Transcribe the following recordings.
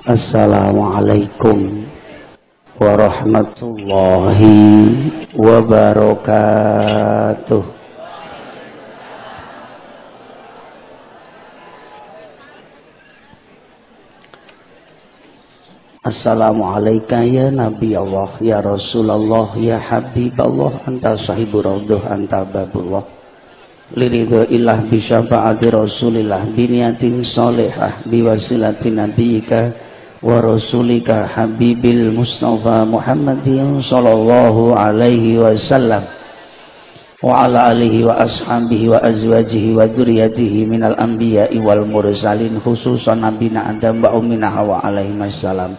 Assalamualaikum warahmatullahi wabarakatuh. Assalamualaikum ya Nabi Allah ya Rasulullah ya Habib Allah anta sahibu raudhah anta babullah liridho ilah bisyafa'ati rasulillah biniatin solehah biwasilatin nabiyika wa rasulika habibil mustafa muhammadin sallallahu alaihi wasallam wa ala alihi wa ashabihi wa azwajihi wa dzurriyyatihi minal anbiya'i wal mursalin khususan nabina adam wa ummina hawa alaihi wassalam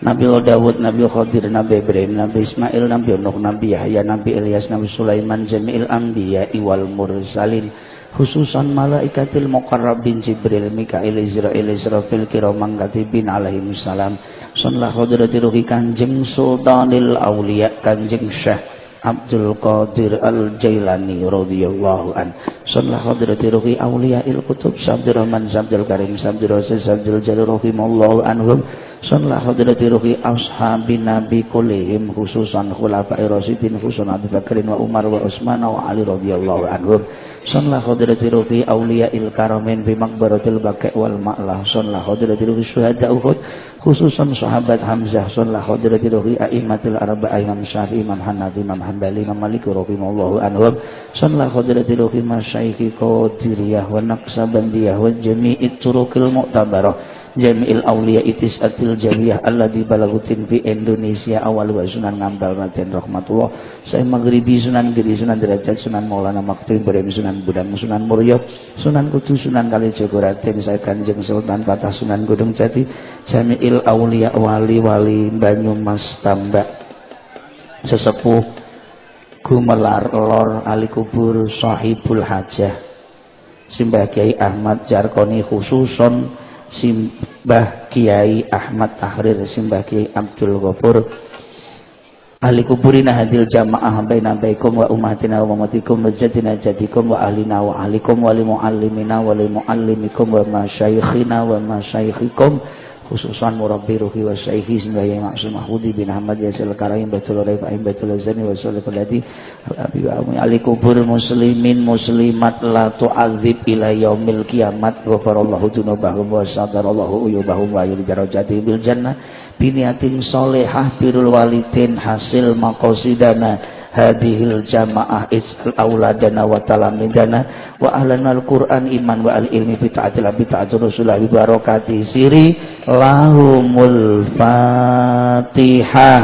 Nabi Dawud, Nabi Khadir, Nabi Ibrahim, Nabi Ismail, Nabi Nuh, Nabi Yahya, Nabi Ilyas, Nabi Sulaiman, Jami'il Anbiya, Iwal Mursalin, khususan malaikatil muqarrabin Jibril, Mikail, Israel, Israfil, Kiramang Katibin alaihi salam. Sunlah khadrati ruhi kanjeng Sultanil Aulia, kanjeng Syekh Abdul Qadir Al-Jailani radhiyallahu an. Sunnah hadrati ruhi il kutub Sabdul Rahman Sabdul Karim Sabdul Rasul Sabdul Jalil rahimallahu anhum. Sunnah hadrati ruhi ashabin Nabi kullihim khususan khulafa'i rasyidin khususan Abu Bakrin wa Umar wa Utsman wa Ali radhiyallahu anhum. Sunnah hadrati ruhi il karamin bi maqbaratil baqi' wal ma'lah. Sunnah hadrati ruhi syuhada Uhud khususan sahabat Hamzah sunnah hadrati ruhi a'immatil arba'ah Imam Syafi'i Imam Hanafi Imam Hambali Imam Malik rahimallahu anhum sunnah hadrati ruhi masyayikh Qadiriyah wa Naqsabandiyah wa jami'it turuqil mu'tabarah Jami'il awliya itis atil jawiyah di balagutin fi Indonesia awal wa sunan ngambal raden rahmatullah. Saya maghribi sunan giri sunan derajat sunan maulana maktum berem sunan budang sunan muryo sunan kudu sunan kali raden saya kanjeng sultan patah sunan gunung jati jami'il awliya wali-wali banyumas tambak. Sesepuh gumelar lor ali kubur sahibul hajah. Simbah kiai Ahmad Jarkoni khususon Simbah Kiai Ahmad Tahrir Simbah Kiai Abdul Ghafur. Ahli kuburina hadil jamaah baina baikum wa umatina wa umatikum wa jadina jadikum wa ahlina wa ahlikum wa li muallimina wa li muallimikum wa masyayikhina wa masyayikhikum khususan murabbi ruhi wa syaihi sembaya maksum mahmudi bin Ahmad yasil karaim betul raifa'im betul zani wa sallallahu alaihi wa ali kubur muslimin muslimat la tu'adzib ila yaumil kiamat ghafarallahu dzunubahum wa sadarallahu uyubahum wa yurjarajati bil jannah biniatin solehah birul walidin hasil maqasidana hadhil jamaah isal auladana wa talamidana wa ahlanal quran iman wa al ilmi bi ta'atil bi barakati siri lahumul fatihah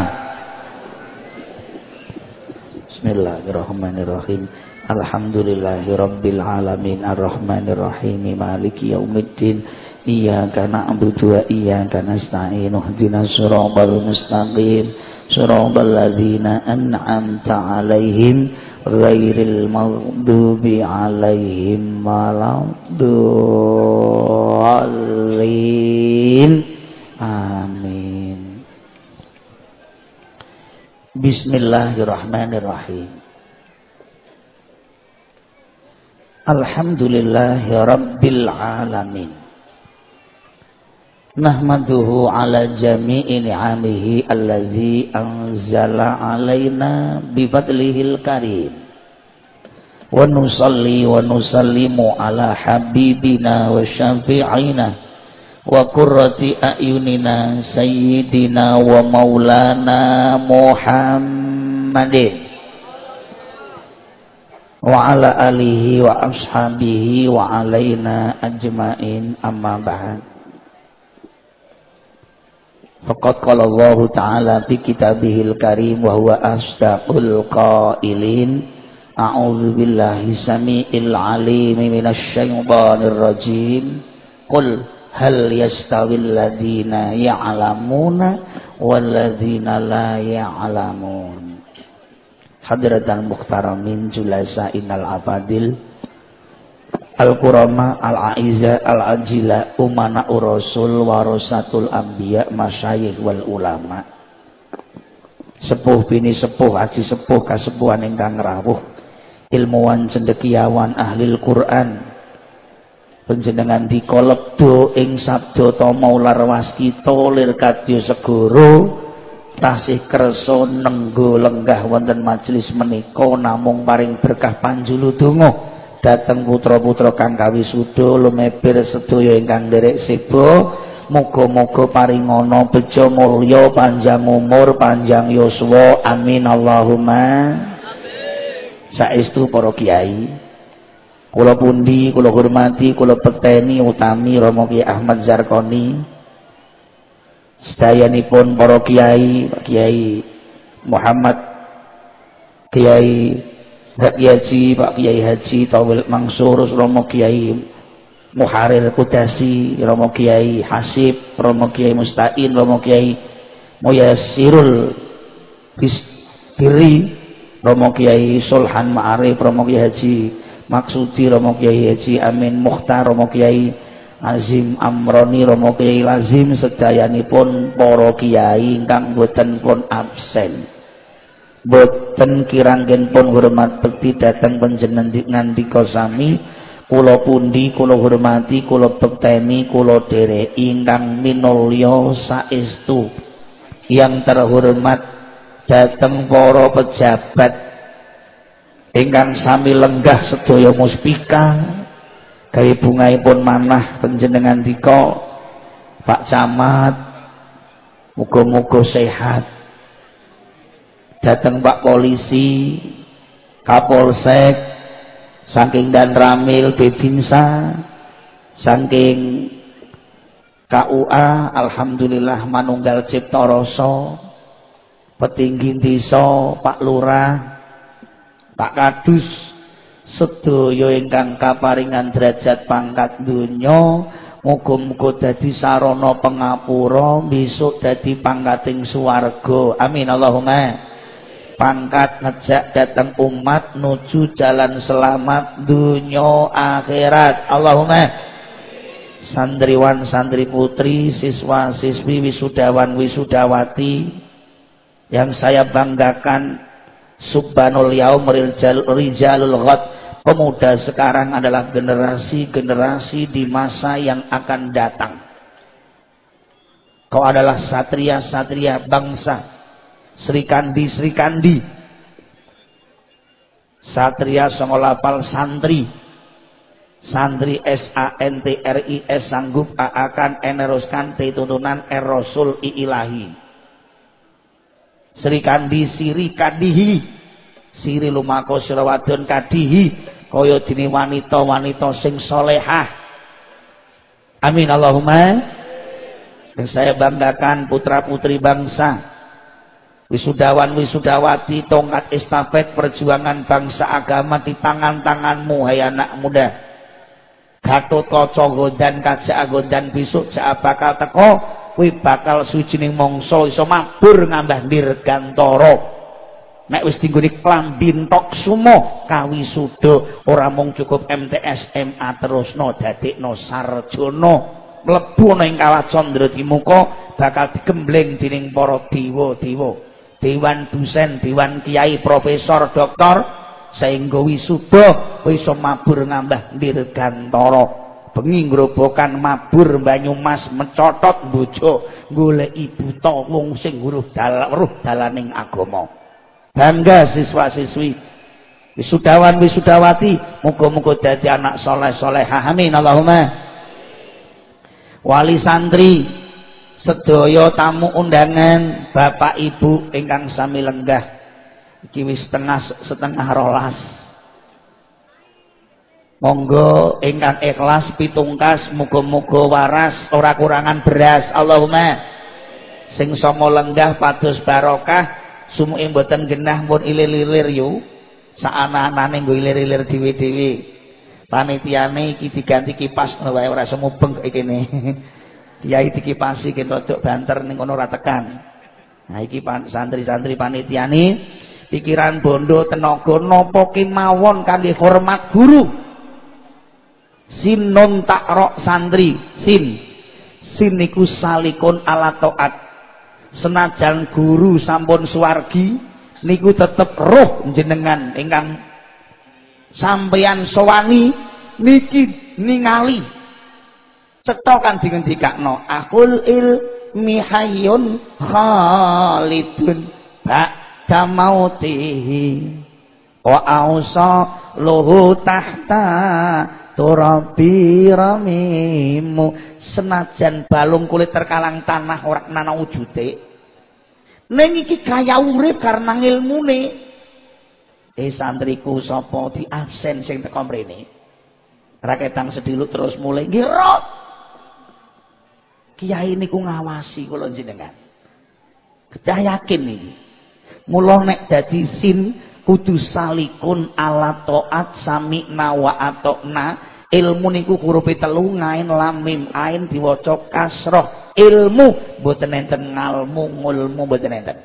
Bismillahirrahmanirrahim. Alhamdulillahi Rabbil Alamin. Ar-Rahmanirrahim. Maliki Yaumiddin Iyaka na'budu wa iyaka nasta'in Uhdina suratul mustaqim صراط الذين أنعمت عليهم غير المغضوب عليهم ولا الضالين آمين بسم الله الرحمن الرحيم الحمد لله رب العالمين nahmaduhu ala jami'i ni'amihi allazi anzala alaina bifadlihil karim wa nusalli wa nusallimu ala habibina wa syafi'ina wa qurrati a'yunina sayyidina wa maulana muhammadin wa ala alihi wa ashabihi wa alaina ajmain amma ba'd Faqad qala Allah Ta'ala fi kitabihil karim wa huwa asdaqul qailin. A'udzu billahi samiil alim minasy syaithanir rajim. Qul hal yastawil ladzina ya'lamuna wal ladzina la ya'lamun. Hadratan muhtaramin julasa innal afadil Al-Qurama Al-Aiza Al-Ajila Umana Urasul Warasatul Ambiya Masyayikh wal Ulama. Sepuh bini sepuh Aji sepuh kasepuhan ingkang rawuh. Ilmuwan cendekiawan ahli Quran. Panjenengan dikolebdo ing sabda tama ular waskita lir kadya segara. Tasih kersa nenggo lenggah wonten majelis menika namung paring berkah panjulu donga dhateng putra-putra kang kawisuda lumebir sedaya ingkang nderek sebo. Muga-muga paringana bejo mulya panjang umur panjang yuswa. Amin Allahumma. Amin. Saestu para kiai. Kula pundi kula hormati kula peteni utami Ki Ahmad Zarkoni. Sedayanipun para kiai Pak Kiai Muhammad Kiai Pak Haji Pak Kiai Haji Tawil Mangsur Romo Kiai Muharir Kudasi Romo Kiai Hasib Romo Kiai Mustain Romo Kiai Muyasirul Biri Romo Kiai Sulhan Ma'arif Romo Kiai Haji maksudi Romo Kiai Haji Amin Mukhtar Romo Kiai Azim Amroni Romo Kiai Lazim sedayanipun para kiai ingkang boten pun absen boten kiranggen pun hormat bekti dhateng panjenengan ngandika sami. Kula pundi kula hormati kula bekteni kula derek ingkang minulya saestu. Yang terhormat dateng para pejabat. Ingkang sami lenggah sedaya muspika. Gawe bungaipun manah panjenengan dika Pak Camat muga-muga sehat datang Pak Polisi Kapolsek saking dan Ramil Bebinsa saking KUA Alhamdulillah Manunggal Cipta Rasa petinggi desa Pak Lurah Pak Kadus sedaya ingkang kaparingan derajat pangkat donya muga-muga dadi sarana pangapura besok dadi pangkating swarga. Amin Allahumma pangkat ngejak datang umat nuju jalan selamat dunia akhirat Allahumma santriwan santri putri siswa siswi wisudawan wisudawati yang saya banggakan Subhanul yaum rijalul ghad. Pemuda sekarang adalah generasi-generasi di masa yang akan datang. Kau adalah satria-satria bangsa. Sri Kandi, Sri Kandi. Satria Songolapal Santri. Santri S-A-N-T-R-I-S sanggup akan eneruskan tuntunan Er-Rasul ilahi. Sri Kandi Siri Kandihi Siri lumako sira wadon kadihi. Kaya dene wanita-wanita sing solehah. Amin Allahumma. Dan saya banggakan putra-putri bangsa wisudawan wisudawati tongkat estafet perjuangan bangsa agama di tangan-tanganmu hai anak muda. Gatot Kaca Gondan Kaca Gondan besok jak bakal teko kuwi bakal sucining mangsa iso mabur ngambah dirgantara nek wis dinggone klambi entok sumo kawisuda ora mung cukup MTS MA terusno dadekno sarjana. Mlebu ana ing kawah candra dimuka bakal digembleng dening para dewa-dewa dewan dosen dewan kiai profesor doktor sehingga wisuda iso mabur ngambah dirgantara bengi ngrobokan mabur Banyumas mencotot bojo goleki buta wong sing weruh dal weruh dalaning agama. Bangga siswa-siswi. Wisudawan wisudawati muga-muga dadi anak soleh solehah amin Allahumma. Wali santri sedaya tamu undangan bapak ibu ingkang sami lenggah. Iki setengah setengah rolas. Monggo ingkang ikhlas pitungkas muga-muga waras ora kurangan beras. Allahumma sing songo lenggah pados barokah sumuke mboten genah pun ilir-ilir yu. Saana-anane nggo ilir-ilir dhewe-dhewe. Panitiane iki diganti kipas wae ora semubeng kene kiai dikipasi ken rodok banter ning kono ora tekan. Nah iki santri-santri panitiane pikiran bondo tenaga napa kemawon kangge hormat guru. Sin non takrok santri sin. Sin niku salikun ala toat senajan guru sampun suwargi niku tetep roh jenengan ingkang sampeyan sowani niki ningali cetha kan dingendikakno akul ilmi hayyun khalidun ba'da mautihi wa ausa luhu tahta turabi ramimu. Senajan balung kulit terkalang tanah ora nana wujude. Ning iki kaya urip karena ngilmune. Eh santriku sapa di absen sing teko mrene? Raketang sedilut terus mulai ngira kiai niku ngawasi kula jenengan kedah yakin iki. Mula nek dadi sin kudu salikun ala sami nawa atokna. Ilmu niku hurufe telu ngain lamim ain diwaca kasroh. Ilmu mboten enten ngalmu ngulmu mboten enten.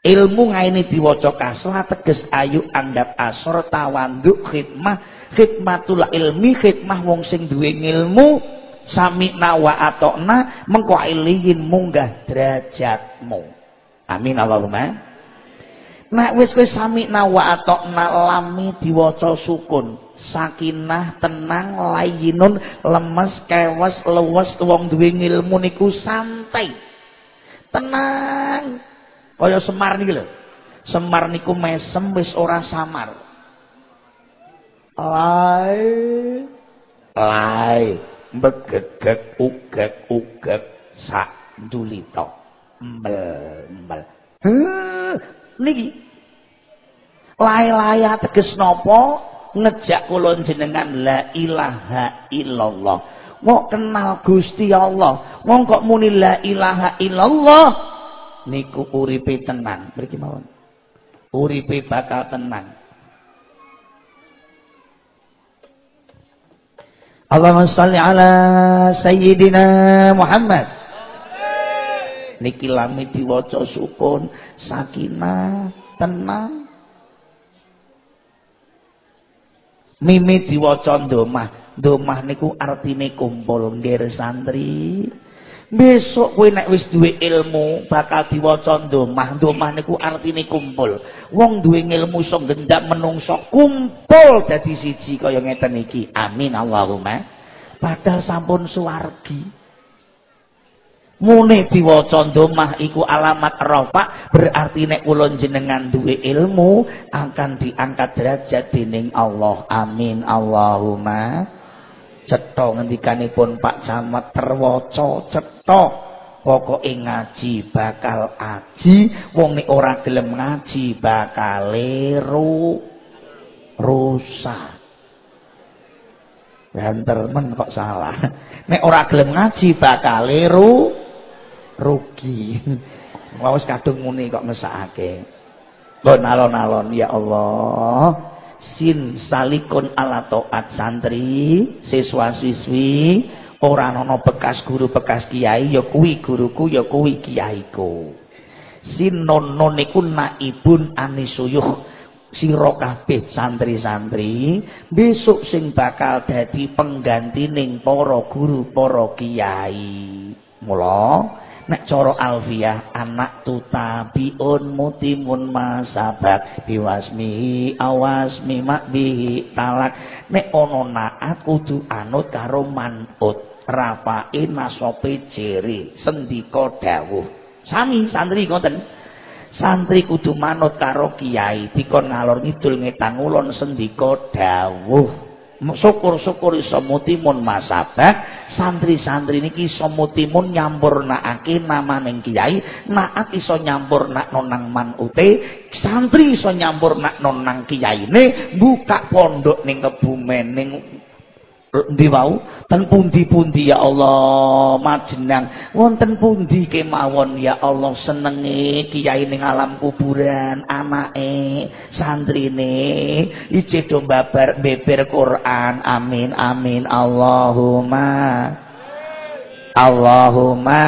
Ilmu ngaini diwaca kasroh teges ayu andap asor tawanduk khidmah. Khidmatul ilmi khidmah wong sing duwe ilmu sami nawa atokna mengko ilihin munggah derajatmu amin Allahumma Nek wis wis sami nawa atok lami diwaca sukun. Sakinah, tenang, layinun, lemes, kewes, lewes wong duwe ilmu niku santai. Tenang. Kaya Semar niki lho. Semar niku mesem wis ora samar. Lai lai begegek ugek ugek sak ndulita. Embel embel. niki. Laya-laya teges napa? Ngejak kula jenengan la ilaha illallah. Mau kenal Gusti Allah. Mau kok muni la ilaha illallah. Niku uripe tenang. Mriki mawon. Uripe bakal tenang Allahumma salli ala sayyidina Muhammad. Niki lami diwaca sukun sakinah tenang. Mimi diwaca domah domah niku artine kumpul ngger santri besok kowe nek wis duwe ilmu bakal diwaca domah domah niku artine kumpul. Wong duwe ilmu iso gendak menungso kumpul dadi siji kaya ngeten iki. Amin Allahumma. Padahal sampun suwargi. Mune diwaca domah iku alamat rafa berarti nek kula jenengan duwe ilmu akan diangkat derajat dening Allah. Amin Allahumma cetha ngendikanipun Pak Camat terwaca cetha pokoke ngaji bakal aji wong nek ora gelem ngaji bakal leru rusak Banter men kok salah. Nek ora gelem ngaji bakal leru rugi. Wis kadung muni kok mesakake. Nggon alon-alon ya Allah. Sin salikun ala taat santri, siswa-siswi, ora ana bekas guru bekas kiai ya kuwi guruku ya kuwi kiaiku. Sin non niku naibun anisuyuh sira kabeh santri-santri besok sing bakal dadi penggantining para guru para kiai. Mula nek cara alfiah anak tutabiun mutimun masabak biwasmi awasmi makbihi talak. Nek ana naat kudu anut karo manut. Rafae nasope jere sendika dawuh. Sami santri ngoten. Santri kudu manut karo kiai dikon ngalor ngidul ngetan ulun sendika dawuh syukur-syukur iso mutimun masabak santri-santri niki iso mutimun nyampurnakake namaning kiai. Naat iso nonang manute. Santri iso nonang kiyaine. Buka pondok ning kebumen ning ndi wau? Ten pundi-pundi ya Allah majenang. Wonten pundi kemawon ya Allah senenge kiai ning alam kuburan anake santrine. Ije do babar beber Quran. Amin amin. Allahumma Allahumma.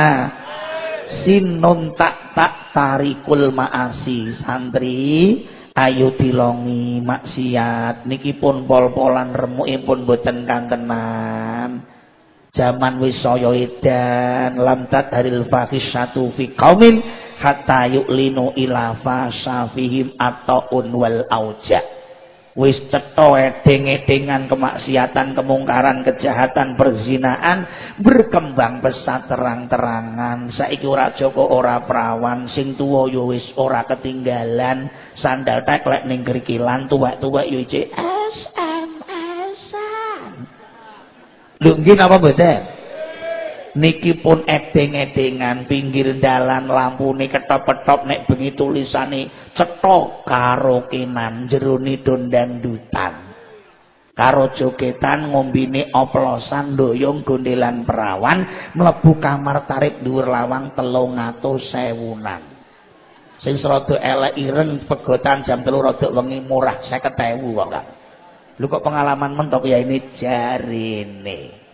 Sinun tak tak tarikul maasi santri ayo dilongi maksiat. Niki pun pol-polan remukipun boten kantenan zaman wis saya edan lam tadharil fahisatu fi qaumin hatta yu'linu ila fasafihim ataun wal auja wis cetha edeng-edengan kemaksiatan kemungkaran kejahatan perzinaan berkembang pesat terang-terangan. Saiki ora joko ora perawan. Sing tuwa yo wis ora ketinggalan. Sandal teklek ning grikilan tuwek-tuwek cek SMS-an lho napa mboten niki pun edeng-edengan pinggir dalan lampune ketop-ketop nek bengi tulisane cetok karo kenan jerone dondang dutan. Karo jogetan ngombine oplosan doyong gondelan perawan mlebu kamar tarif dhuwur lawang atus sewunan. Sing rada elek ireng pegotan jam telu rada wengi murah 50.000 kok kan lu kok pengalaman mentok ya ini jarine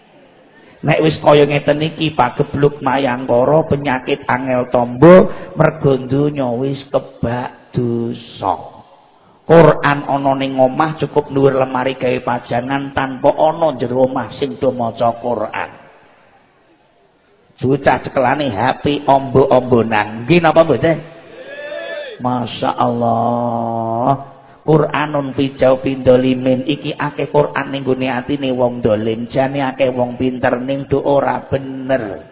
Nek wis kaya ngeten iki pagebluk mayangkara penyakit angel tombo mergo donya wis kebak dosa. Quran ana ning omah cukup dhuwur lemari gawe pajangan tanpa ana jero omah sing do maca Quran. Bocah cekelane HP ombo-ombonan. Nggih napa mboten? Masya Allah. Quranun fi jawfin dolimin iki akeh Quran ning gone atine wong dolim. Jane akeh wong pinter ning do ora bener.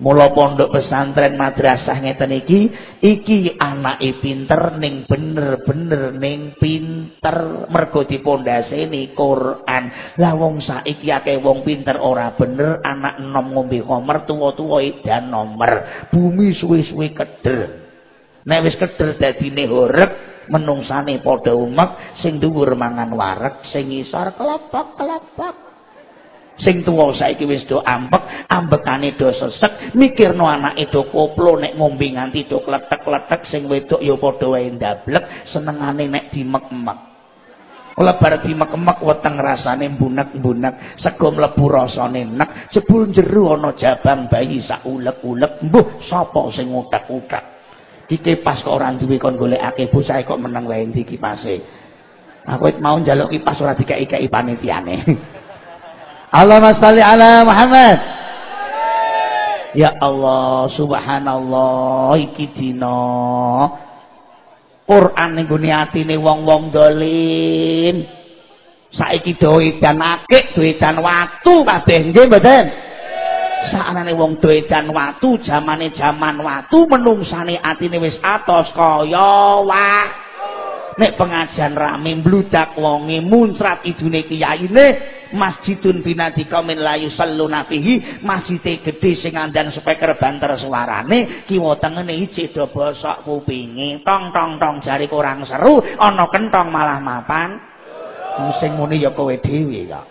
Mula pondok pesantren madrasah ngeten iki iki anake pinter ning bener-bener ning pinter. Mergo dipondhaseni Quran. Lah wong saiki akeh wong pinter ora bener anak enom ngombe komer tuwa-tuwa edan nomor bumi suwe-suwe keder. Nek wis keder dadine horeg menungsane padha umek sing dhuwur mangan wareg sing ngisor kelopok-kelopok sing tuwa saiki wis do ampek ambekane do sesek mikirno anake do koplo nek ngombe nganti do kletek-kletek sing wedok ya padha wae ndablek senengane nek dimek-mek Ola bar dimek-mek weteng rasane mbunek-mbunek, sego mlebu rasane nek, jebul jero ana jabang bayi sak ulek-ulek, mbuh sapa sing utek-utek. Dikipas kok ora duwe kon golekake bocah kok meneng wae ndi kipase? Aku mau njaluk kipas ora dikeki-keki panitiane. Allahumma sholli ala Muhammad. Ya Allah subhanallah iki dina. Quran ning gone atine wong-wong dolim. Saiki do edan akeh do edan watu kabeh nggih mboten saknane wong doedan watu jamane jaman watu menungsane atine wis atos kaya wah. Nek pengajian rame mbludak wonge muncrat idune kiyaine masjidun binadi kaumin layu salluna fihi masjid gede sing andan speaker banter suarane kiwa tengene ijik do bosok kupinge. Tong tong tong jari kurang seru ana kentong malah mapan. Sing muni ya kowe dhewe ya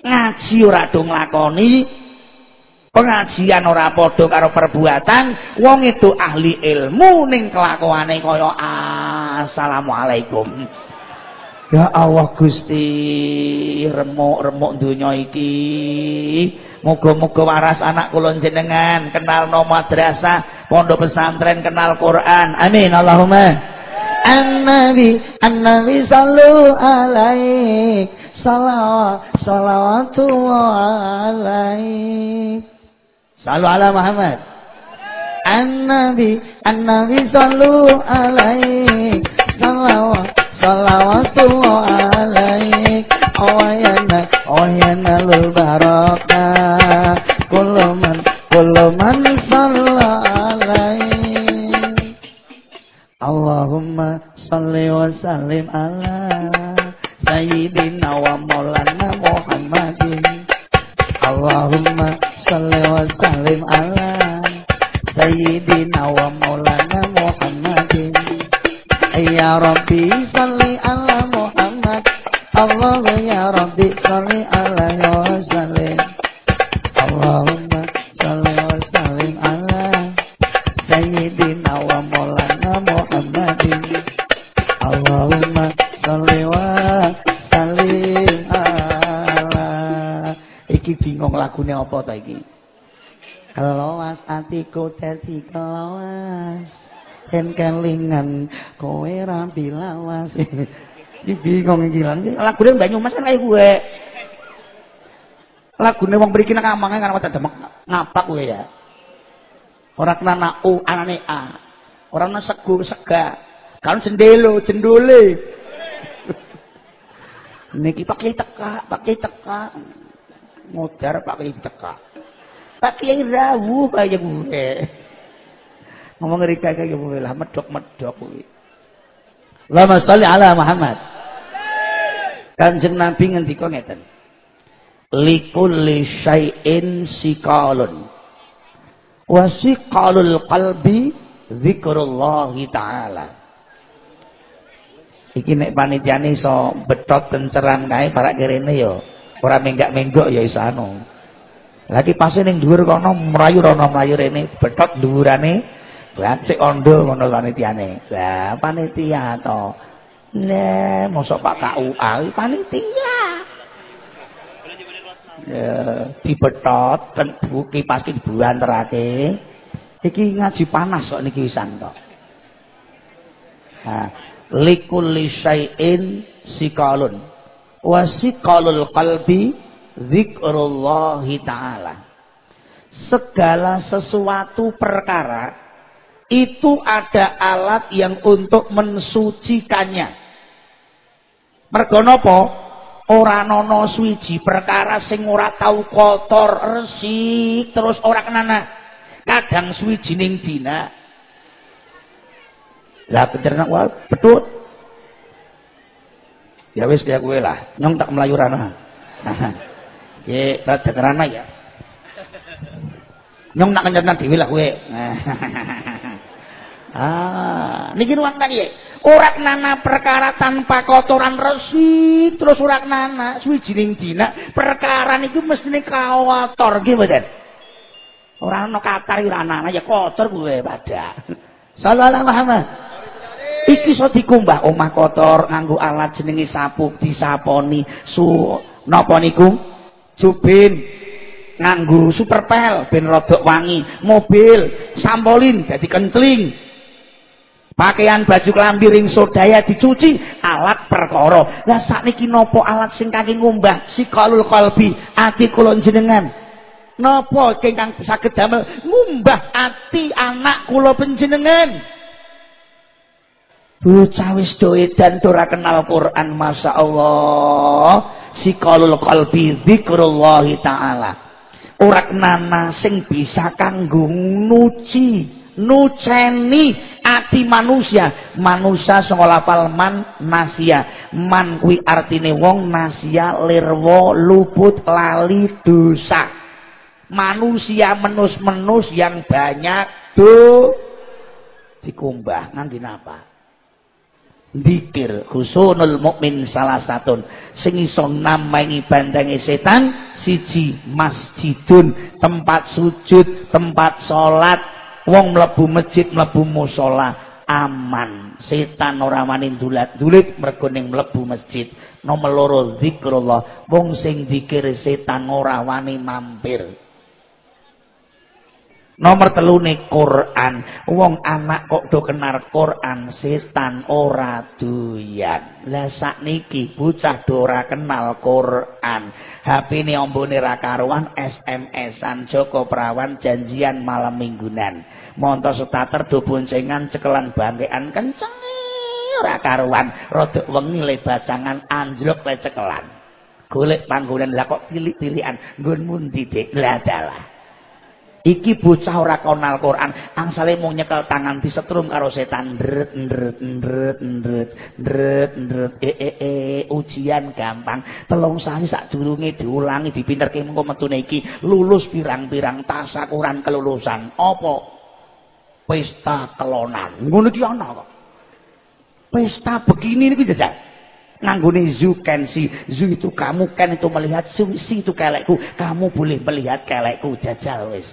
ngaji ora do nglakoni. Pengajian ora padha karo perbuatan. Wong itu ahli ilmu ning kelakuane kaya assalamualaikum. Ya Allah Gusti remuk-remuk donya iki. Muga-muga waras anak kula jenengan kenal no madrasah pondok pesantren kenal Quran. Amin Allahumma. An-Nabi An-Nabi sallu alaik salawat salawatullah alaih Salu ala Muhammad. An-Nabi An-Nabi sallu alaih salawat salawatullah alaih Awayana Awayana lul baraka Kuluman Kuluman salla alaih Allahumma salli wa sallim ala Sayyidina wa maulana Muhammadin. Allahumma salli wa ala Sayyidina wa maulana Ya Rabbi salli ala Muhammad apa iki? Keloas atiku dadi keloas. Yen kelingan kowe rapi lawas. Iki bingung iki lan. Lagune Banyumas kan kaya gue lagune wong mriki nek ngamange kan wata demek ngapak kowe ya. Ora kena na u anane a. Ora ana sego sega. Kan cendelo, cendole. Niki pakai teka, pakai teka. Modar pakai teka. Pakai rawu kaya gue. Ngomong rika kaya gue lah medok-medok kuwi. Lama sholli ala Muhammad. Kanjeng Nabi ngendika ngeten. Likulli syai'in sikalun. Wa sikalul qalbi zikrullahi ta'ala. Iki nek panitiane iso betot kenceran kae para kirene ya ora menggak-menggok ya iso anu. Lagi pas ning dhuwur kono mrayu rono mlayu rene betot dhuwurane Bacik ondo ngono panitiane. Lah panitia to. Nah, mosok Pak KUA panitia. Ya, dibetot buki pasti dibuanterake. Iki ngaji panas kok niki wisan to. Ha, likulli syai'in sikalun. Wa sikalul qalbi zikrullahi ta'ala. Segala sesuatu perkara itu ada alat yang untuk mensucikannya. Mergo napa? Ora ana suwiji perkara sing ora tau kotor, resik, terus ora kenana. Kadang suwijining dina lah pencerna wah betut. Ya wis kaya kowe lah, nyong tak melayu rana. Oke, rada kerana ya. Nyong nak kencerna dhewe lah kowe. Ah, niki ruang tadi. Ora nana perkara tanpa kotoran resik terus ora nana suwijining dina perkara niku mestine kotor nggih mboten. Ora ana katar ora nana ya kotor kuwe pada. Sallallahu Muhammad. Iki iso dikumbah omah kotor nganggo alat jenenge sapu disaponi su napa niku? Jubin nganggo superpel ben rodok wangi, mobil sampolin dadi kencling. Pakaian baju klambi ring sodaya dicuci alat perkara. Lah sakniki napa alat sing kangge ngumbah? Sikalul qalbi ati kula jenengan napa ingkang saged damel? Ngumbah ati anak kula panjenengan bocah wis do edan ora kenal Quran Masya Allah. Sikalul qalbi zikrullahi taala. Ora nana sing bisa kanggo nuci nuceni ati manusia. Manusia sing lafal man nasia. Man kuwi artine wong nasia lirwo luput lali dosa. Manusia menus-menus yang banyak do dikumbah. Nganti napa Dikir khusunul mukmin salah satu sing iso namaingi bandange setan siji masjidun tempat sujud tempat salat wong mlebu masjid mlebu musala aman. Setan ora wani dulat-dulit mergo ning mlebu masjid. Nomor loro zikrullah. Wong sing zikir setan ora wani mampir Nomor telune Quran. Wong anak kok do kenal Quran, setan ora doyan. Lah sakniki bocah do ora kenal Quran. HP-ne ombone ra karuan, SMS-an Joko Prawan janjian malam minggunan. Montor starter do boncengan cekelan bangkean kenceng ora karuan. Rodok wengi le bacangan anjlok le cekelan. Golek panggonan lah kok pilih-pilihan nggon mundi Dik? Lah dalah. Iki bocah ora kenal Quran, angsale mung nyekel tangan disetrum karo setan ndret ndret ndret ndret ndret ndret e e e ujian gampang. Telung sasi sadurunge diulangi dipinterke mengko metune iki lulus pirang-pirang tasakuran kelulusan. Apa? Pesta kelonan. Ngono iki ana kok. Pesta begini niku jajal. Nganggone zu can see. Zu itu kamu kan itu melihat, si itu kelekku. Kamu boleh melihat kelekku jajal wis.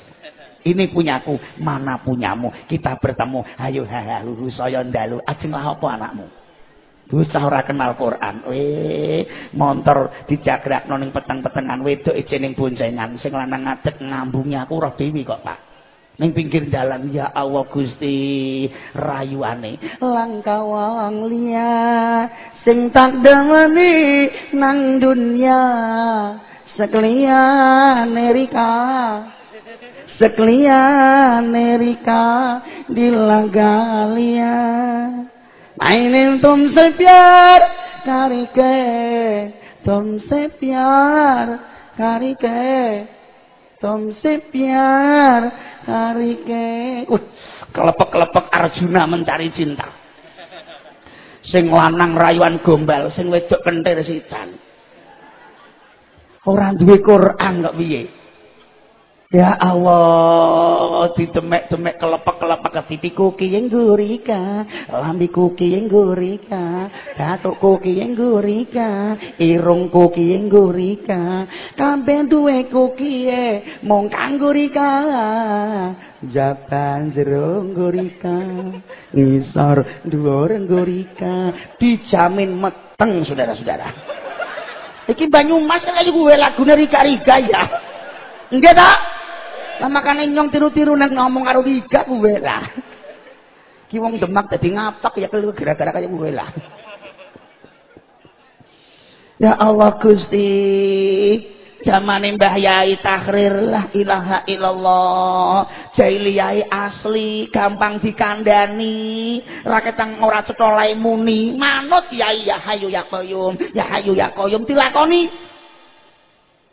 Ini punyaku, mana punyamu? Kita bertemu, ayo hahaha saya ndalu. Ajeng lah apa anakmu? Bocah ora kenal Quran. Weh, montor dijagrakno ning peteng-petengan wedok ning boncengan sing lanang ngadeg ngambungi aku roh dewi kok, Pak. Ning pinggir dalan ya Allah Gusti rayuane langkah wong liya sing tak demeni nang dunya sekliane rika sekalian nerika di lagalia mainin tom sepiar karike. Tom sepiar karike. Tom sepiar karike. Uh kelepek-kelepek Arjuna mencari cinta. Sing lanang rayuan gombal sing wedok kentir sican. Ora duwe Quran kok piye? Ya Allah, ditemek-temek kelepek-kelepek pipiku kiyeng gurika, lambiku kiyeng gurika, datukku kiyeng gurika, irungku kiyeng gurika, kabeh duweku kiye mung kanggo rika. Jaban jero gurika, ngisor dhuwur gurika, dijamin meteng saudara-saudara. Iki Banyumas kan gue lagune rika-rika ya. Nggih tak? Lah makane nyong tiru-tiru nek ngomong karo Liga kuwe lah. Ki wong Demak dadi ngapak ya gara-gara kaya kuwe lah. Ya Allah Gusti, zamane Mbah Yai Tahrir lah ilaha illallah. Jailiyai asli, gampang dikandani, raketang ora cetha muni, manut Yai ya hayu ya qayyum, ya hayu ya qayyum dilakoni.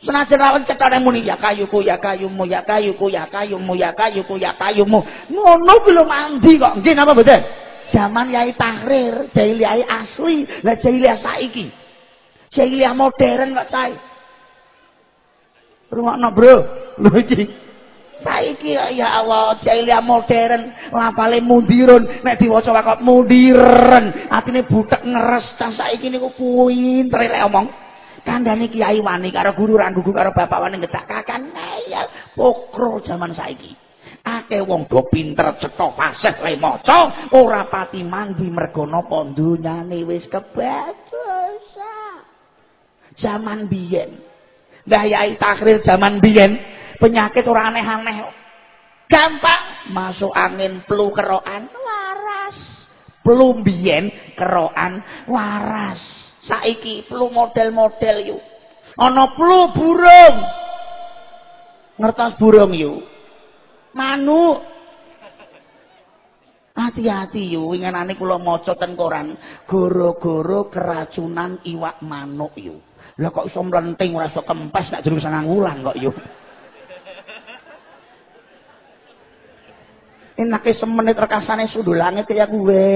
Senajan lawan cethane muni ya kayuku ya kayumu ya kayuku ya kayumu ya kayuku ya kayumu. Ngono belum mandi kok. Nggih napa mboten? Zaman Yai Tahrir, Jahiliyah asli, lah Jahiliyah saiki. Jahiliyah modern kok cai. Rungokno, Bro. Lho iki. Saiki ya Allah, Jahiliyah modern, lapale mundirun, nek diwaca kok mundiren, atine butek ngeres cah saiki niku pinter lek omong. Kandhane kiai wani karo guru ranggugu karo bapak wani ngedak kakan. Ngayal pokro zaman saiki. Akeh wong do pinter cetha fasih le maca ora pati mandi mergo napa dunyane wis kebadosa. Zaman biyen. Mbah Yai Takhrir zaman biyen penyakit ora aneh-aneh. Gampang masuk angin flu kerokan waras. Flu biyen kerokan waras saiki flu model-model yuk ana flu burung. Ngertos burung yuk manuk. Hati-hati yuk inganane kula maca ten koran. Goro-goro keracunan iwak manuk yuk lah kok iso mlenting ora kempes tak durung sangang kok yuk enake semenit rekasane sundul langit kaya gue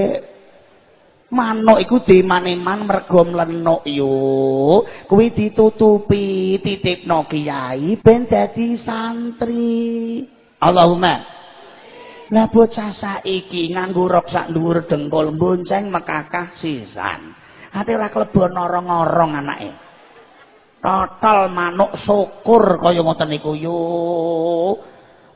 manuk iku dimaneman mergo mlenuk yo. Kuwi ditutupi titipno kiai ben dadi santri. Allahumma. Lah bocah saiki nganggo rok sak dhuwur dengkul bonceng mekakah sisan. Ate ora klebu norong-norong anake. Total manuk syukur kaya ngoten niku yo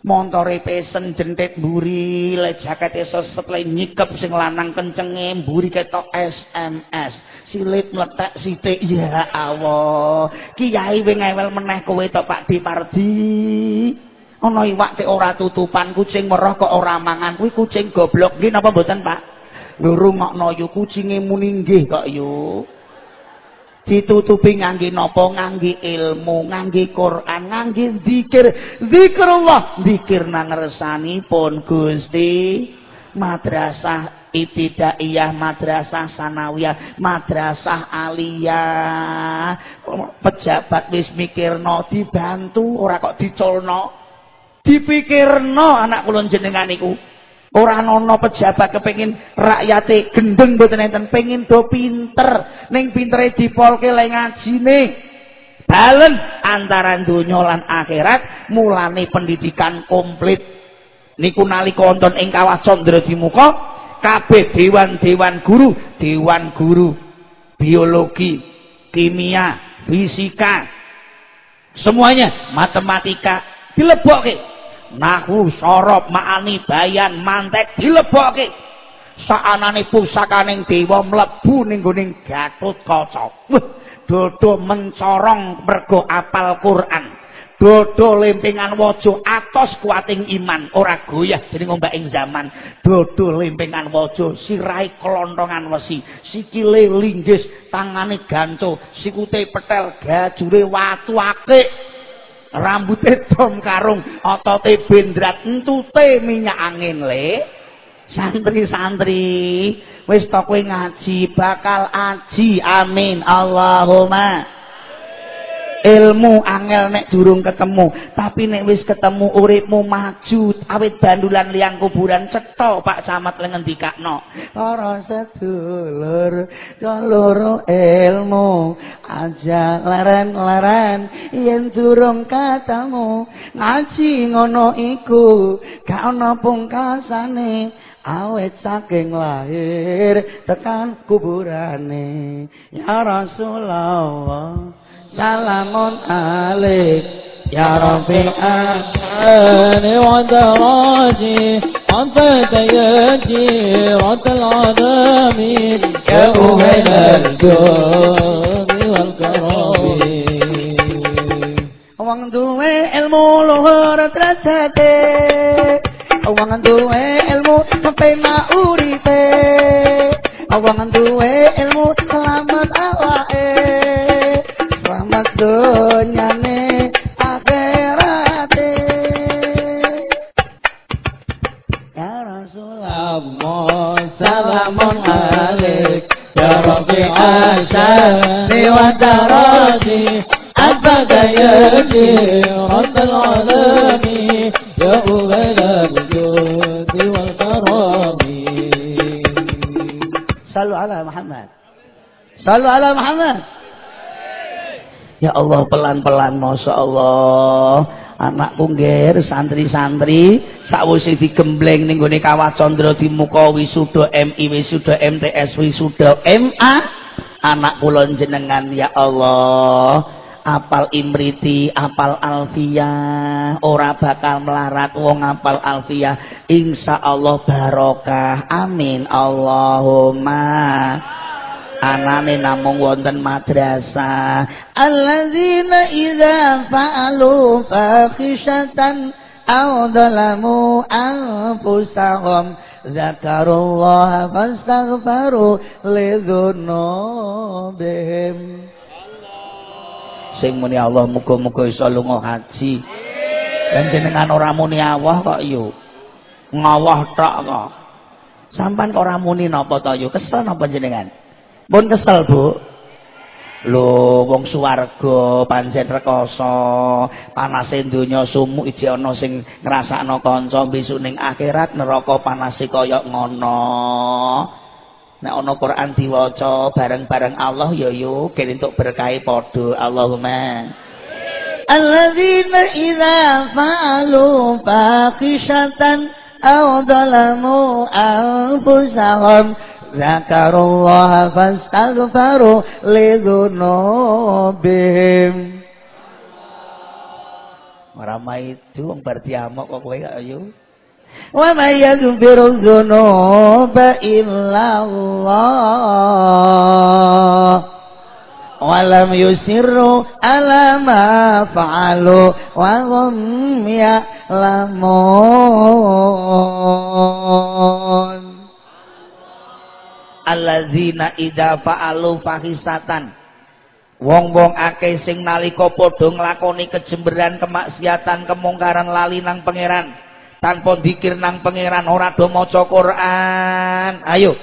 montore pesen jentit mburi le jakete seset le nyikep sing lanang kencenge mburi ketok SMS silit meletek sithik ya Allah. Kiai wing ewel meneh kowe tok Pak Dipardi ana iwak te ora tutupan kucing merah kok ora mangan. Kuwi kucing goblok. Nggih napa mboten Pak? Lho rungokno yu kucinge muni nggih kok yu ditutupi ngangge napa ngangge ilmu ngangge Quran ngangge zikir. Zikrullah zikir nang pun Gusti. Madrasah ibtidaiyah madrasah sanawiyah madrasah aliyah. Pejabat wis mikirno dibantu ora kok diculno dipikirno anak kula jenengan iku ora ana pejabat kepengin rakyate gendeng mboten enten pengin do pinter. Ning pintere dipolke le ngajine. Balen antara donya lan akhirat mulane pendidikan komplit. Niku nalika wonten ing kawah Candra Dimuka kabeh dewan-dewan guru dewan guru biologi kimia fisika semuanya matematika dilebokke nahu sorop ma'ani bayan mantek dilebokke. Saanane pusakaning dewa mlebu ning gone Gatut Kaca. Dodo mencorong mergo apal Quran. Dodo lempengan waja atos kuating iman. Ora goyah dening ombaking zaman. Dodo lempengan waja sirai kelontongan wesi. Sikile linggis tangane ganco sikute petel gajure watu akik rambute dom karung otote bendrat entute minyak angin le. Santri-santri wis to ngaji bakal aji amin. Allahumma ilmu angel nek durung ketemu. Tapi nek wis ketemu uripmu maju awit bandulan liang kuburan cetha Pak Camat le ngendikakno. Para sedulur kaloro ilmu aja leren-leren yen durung ketemu ngaji ngono iku gak ana pungkasane awet saking lahir tekan kuburane. Ya Rasulullah salamun alik ya rabbi ani wa daraji anta tayaji ratal adami ya uhal al-judi wal karami wong duwe ilmu luhur derajate wong duwe ilmu pena uripe. Wong duwe ilmu ya ughal al-judi wal karami Sallu ala Muhammad. Sallu ala Muhammad. Ya Allah pelan-pelan Masya Allah. Anakku ngger santri-santri sakwise digembleng ning gone Candra di muka wisuda MI wisuda MTS wisuda MA anak kula jenengan ya Allah. Apal imriti apal alfiyah ora bakal melarat wong apal alfiyah insya Allah barokah. Amin. Allahumma. Anane namung wonten madrasah. Alladzina idza fa'alu fakhishatan aw dzalamu anfusahum dzakarullaha fastaghfaru lidzunubihim sing muni Allah muga-muga iso lunga haji. Dan jenengan ora muni Allah kok yo. Ngawah tok kok. Sampan kok ora muni napa to yo? Kesel napa jenengan? Pun kesel, Bu. Lho, wong swarga pancen rekoso, panase donya sumuk iji ana sing ngrasakno kanca besok ning akhirat neraka panase kaya ngono. Nek ana Quran diwaca bareng-bareng Allah ya yo entuk berkah padha. Allahumma Alladzina idza fa'alu fakhishatan aw dhalamu anfusahum Zakarullaha fastaghfaru lidzunubihim. Marama itu wong bar diamuk kok kowe gak ayo. Wa may yaghfiru dzunuba illa Allah. Walam yusirru ala ma fa'alu wa hum ya'lamun alladzina idza fa'alu fahisatan. Wong-wong akeh sing nalika padha nglakoni kejemberan kemaksiatan kemungkaran lali nang pangeran tanpa dikir nang pangeran ora do maca Quran. Ayo.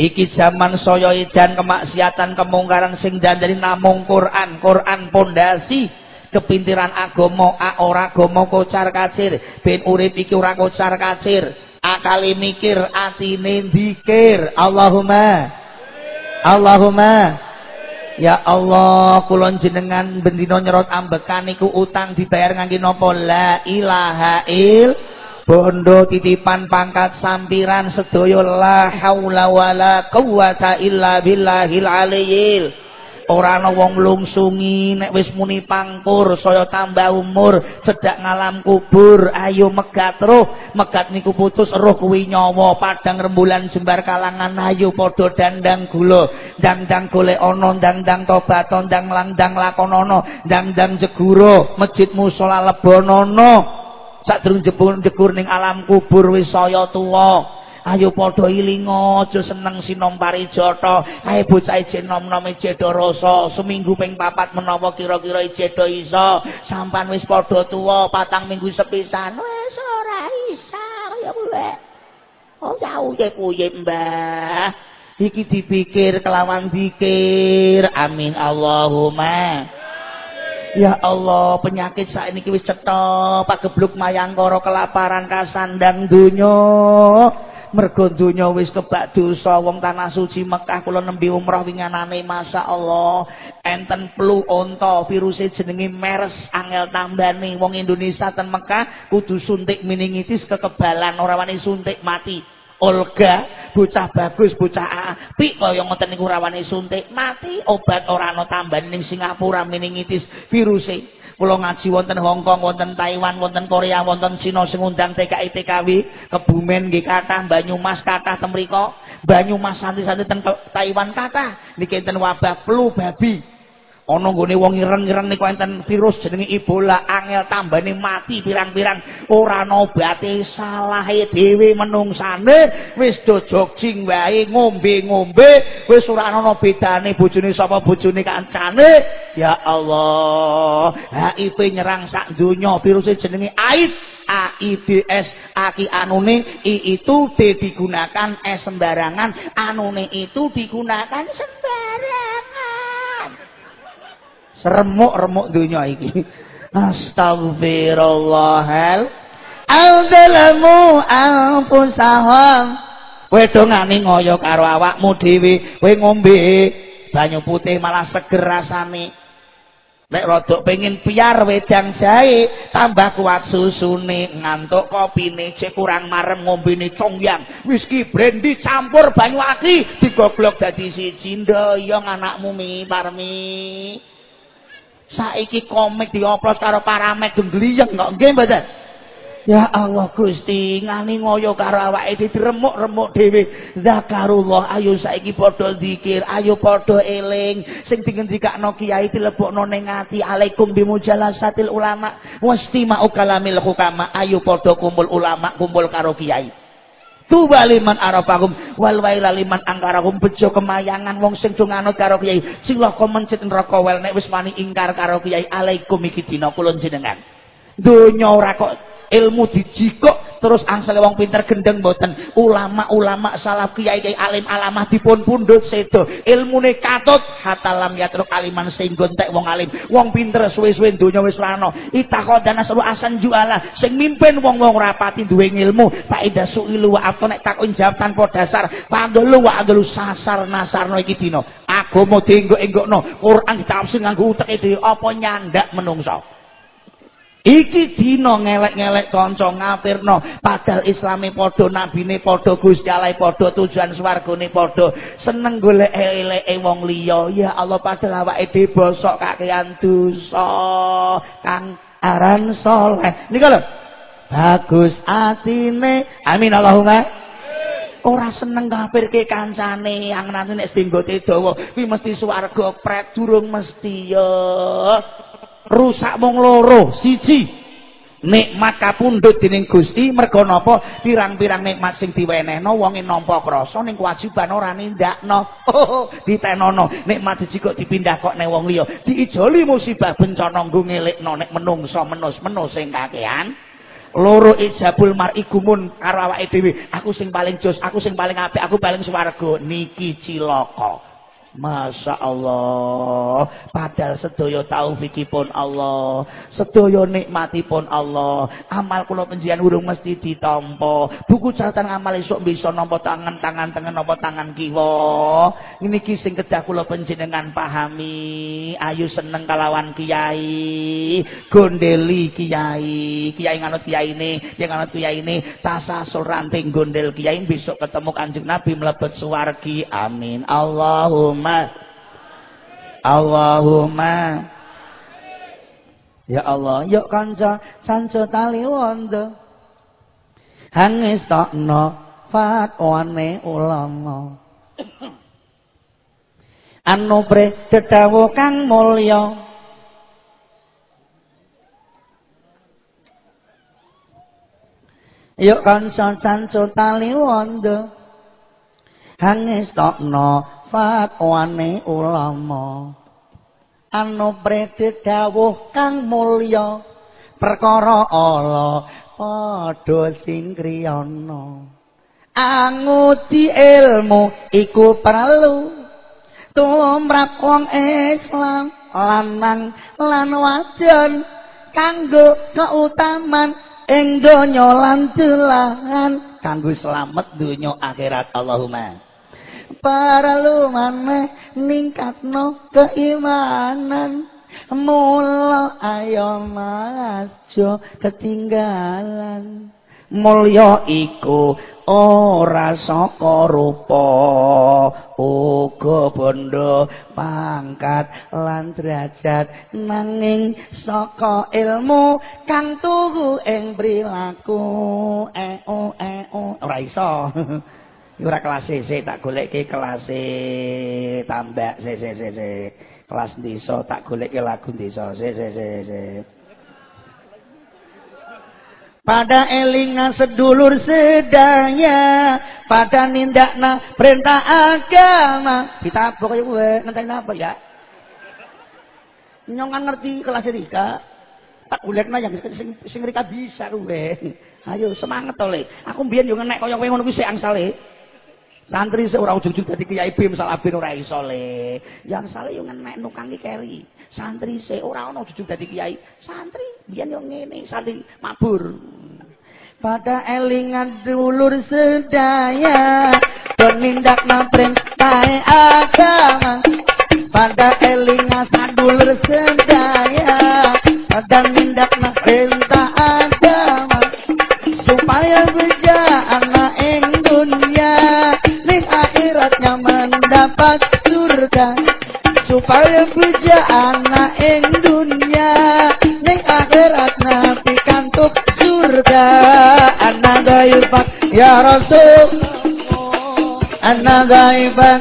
Iki zaman saya edan kemaksiatan kemungkaran sing dandani namung Quran. Quran pondasi kepintiran agama ora agama kocar kacir. Ben urip iki ora kocar kacir akali mikir atine zikir. Allahumma. Allahumma. Ya Allah kulon jenengan bendino nyerot ambekan iku utang dibayar ngangge napa la ilaha il. Bondo titipan pangkat sampiran sedaya la haula wala quwata illa billahil aliyil ora ana wong lungsungi nek wis muni pangkur saya tambah umur cedak ngalam kubur ayo megat roh. Megat niku putus roh kuwi nyawa. Padang rembulan jembar kalangan ayo padha dandang gula. Dandang golek ana dandang tobat dandang langdang lakonono dandang jeguro masjid musala lebonono sadurung jebul jegur ning alam kubur wis saya tuwa ayo padha ilinga aja seneng sinom parijata ae bocah ijen nom-nome jedo rasa seminggu ping papat menawa kira-kira jedo iso sampan wis padha tuwa patang minggu sepisan wis ora isa kaya kuwe Oh ya uye-uye mbah. Iki dipikir kelawan dikir. Amin Allahumma. Ya Allah, penyakit saat ini wis cetha, pagebluk mayangkara kelaparan kasandang donya. Mergo donya wis kebak dosa wong tanah suci Mekah kula nembe umrah winganane masyaallah. Enten flu onta viruse jenenge MERS angel tambane. Wong Indonesia ten Mekah kudu suntik meningitis kekebalan ora wani suntik mati. Olga bocah bagus bocah apik kaya ngoten niku rawane suntik mati obat ora ana tambane ning Singapura meningitis viruse Kula ngaji wonten Hong Kong, wonten Taiwan, wonten Korea, wonten Cina sing ngundang TKI TKW, Kebumen nggih kathah, Banyumas kathah ten mriku. Banyumas santi-santi ten Taiwan kathah. Niki enten wabah flu babi. Ana nggone wong ireng-ireng niku enten virus jenenge Ebola angel tambane mati pirang-pirang. Ora ana obate salahe dhewe menungsane wis do jogging wae ngombe-ngombe wis ora ana bedane bojone sapa bojone kancane. Ya Allah HIV nyerang sak donya virusnya jenenge AIDS. AIDS aki anune I itu D digunakan S sembarangan. Anune itu digunakan sembarangan remuk-remuk dunia iki astagfirullahal aldalamu anfusahum. Kowe dongane ngoyo karo awakmu dhewe. Kowe ngombe banyu putih malah seger rasane. Nek rodok pengen piar wedang jahe, tambah kuat susune, ngantuk kopine cek kurang marem ngombene congyang, whisky brandy campur banyu aki, digoblok dadi siji. Ndoyong anakmu mi parmi. Saiki komik dioplos karo paramek gembliyeng kok. Nggih mboten Ya Allah Gusti ngani ngoyo karo awake diremuk-remuk dhewe. Zakarullah ayo saiki padha zikir ayo padha eling. Sing dingendikakno kiai dilebokno ning ati. Alaikum bimujalasatil ulama wastima'u kalamil hukama. Ayo padha kumpul ulama kumpul karo kiai Tuba liman arafahum wal waila liman angkarahum bejo kemayangan wong sing do nganut karo kiai. Sing loko mencit neraka wel nek wis wani ingkar karo kiai. Alaikum iki dina kula jenengan. Donya ora kok ilmu dijikok terus angsal wong pinter gendeng mboten. Ulama-ulama salaf kiai-kiai alim alamah dipun pundhut sedo. Ilmune katut hatalam yatruk aliman sing gontek wong alim. Wong pinter suwe-suwe donya wis rano itakhodana seru asan juala. Sing mimpin wong-wong rapati duwe ilmu. Faedah suilu wa apa nek takon jawab tanpa dasar. Pandulu wa adlu sasar nasarno iki dina. Agama dienggok-enggokno Quran ditafsir nganggo utek dhewe. Apa nyandak menungso Iki dina ngelek-ngelek kanca ngafirno padahal islame padha nabine padha Gusti Allah padha tujuan swargane padha. Seneng golek eleke wong liya. Ya Allah padahal awake dhewe bosok kakean dosa. Kang aran saleh nika lho. Bagus atine. Amin Allahumma. Ora seneng kafirke kancane. Yang nanti nek singgote dawa kuwi mesti swarga pret durung mesti ya rusak mung loro. Siji. Nikmat kapundhut dening Gusti merga napa? Pirang-pirang nikmat sing diwenehno wonge nampa krasa ning kewajiban ora nindakno. Oh, ditenono nikmat siji kok dipindah kok ning wong liya. Diijoli musibah bencana nggo ngelikno nek menungso menus-menus sing kakean loro ijabul mar'i gumun karo awake dhewe. Aku sing paling jos aku sing paling apik aku paling swarga. Niki cilaka Masya Allah. Padahal sedaya taufikipun Allah. Sedaya nikmatipun Allah. Amal kula penjian urung mesti ditompo Buku catatan amal esok bisa Nompo tangan, tangan, tangan, nompo tangan kiwa. Ini kising kedah kula penjenengan pahami. Ayu seneng kalawan kiai. Gondeli kiai. Kiai nganut kiai ini Yang nganut kiai ini Tasasul ranting gondel kiai. Besok ketemu kanjeng Nabi melebet suwargi. Amin. Allahumma Allahumma Allahumma. Ya Allah yuk kanca sanco tali wondo hangis tokno fatwane ulama. Anu pre dedawu kang mulya. Yuk kanca sanco tali wondo hangis tokno fatwane ulama. Anu predit dawuh kang mulya perkara ala padha sing kriyana anguti ilmu iku perlu tumrap wong Islam lanang lan wadon kanggo keutamaan ing donya lan kanggo slamet donya akhirat. Allahumma para lumane ningkatno keimanan. Mula ayo mas jo ketinggalan. Mulya iku ora saka rupa. Uga bondo pangkat lan derajat nanging saka ilmu kang tuhu ing prilaku eo eo. Ora iso ora kelas C tak goleke kelas tambah C C C kelas desa tak goleke lagu desa C C C pada elingan sedulur sedaya pada nindakna perintah agama. Kita pokoknya gue nanti apa ya. Nyongan ngerti kelas Rika tak golekna yang sing, sing Rika bisa gue ayo semangat oleh. Aku biar juga naik kaya kowe ngono kuwi sik angsale santri sik ora ujug-ujug kiai bim salah bin ora iso yang sale yo ngenek nukangi keri. Santri se ora ana jujug dadi kiai. Santri biyen yo ngene santri mabur. Pada elingan dulur sedaya penindak perintah agama. Pada elingan sadulur sedaya pada nindak perintah agama. Supaya beja surga supaya puja anak ing dunia. Ning akhirat nabi kantuk surga. Anak gaibat ya rasul. Anak gaibat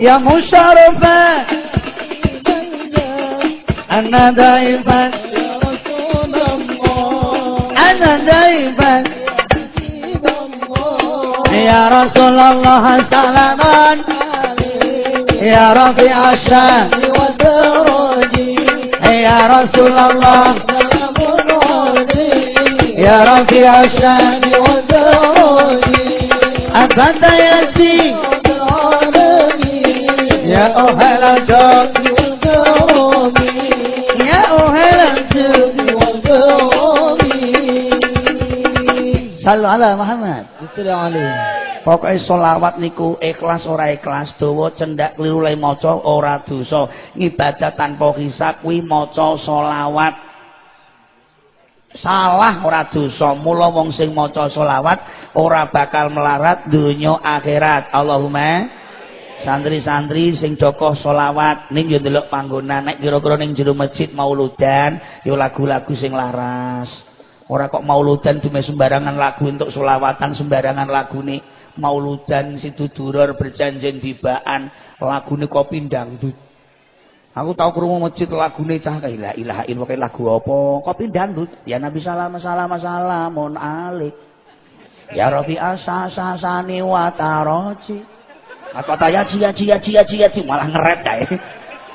ya musyarafat anak gaibat anak gaibat ya Rasulullah salaman يا رفيع الشان. والدرج يا رسول الله. يا رفيع الشان. والدرج أنت يأتي يا أهل الجود. والكرم يا أهل الجود. والكرم صلوا على محمد. Sudah alaihi. Pokoke solawat niku ikhlas ora ikhlas, dawa cendak keliru le ora dosa. Ngibadah tanpa hisab kuwi maca solawat salah ora dosa. Mula wong sing maca solawat ora bakal melarat dunia akhirat. Allahumma santri-santri sing dokoh solawat ning yo ndelok panggonan nek kira-kira ning jero masjid mauludan yo lagu-lagu sing laras. Ora kok mauludan cuma sembarangan lagu untuk solawatan sembarangan lagu nih mauludan situ duror berjanjian dibaan lagune kopi dangdut. Aku tahu krungu masjid lagune cah ilah ilaha illallah lagu apa? Kopi dangdut? Ya nabi salam salam salamun alik ya rabbi asa sasani wa taroji atau taya cia cia cia cia cia malah ngeret cah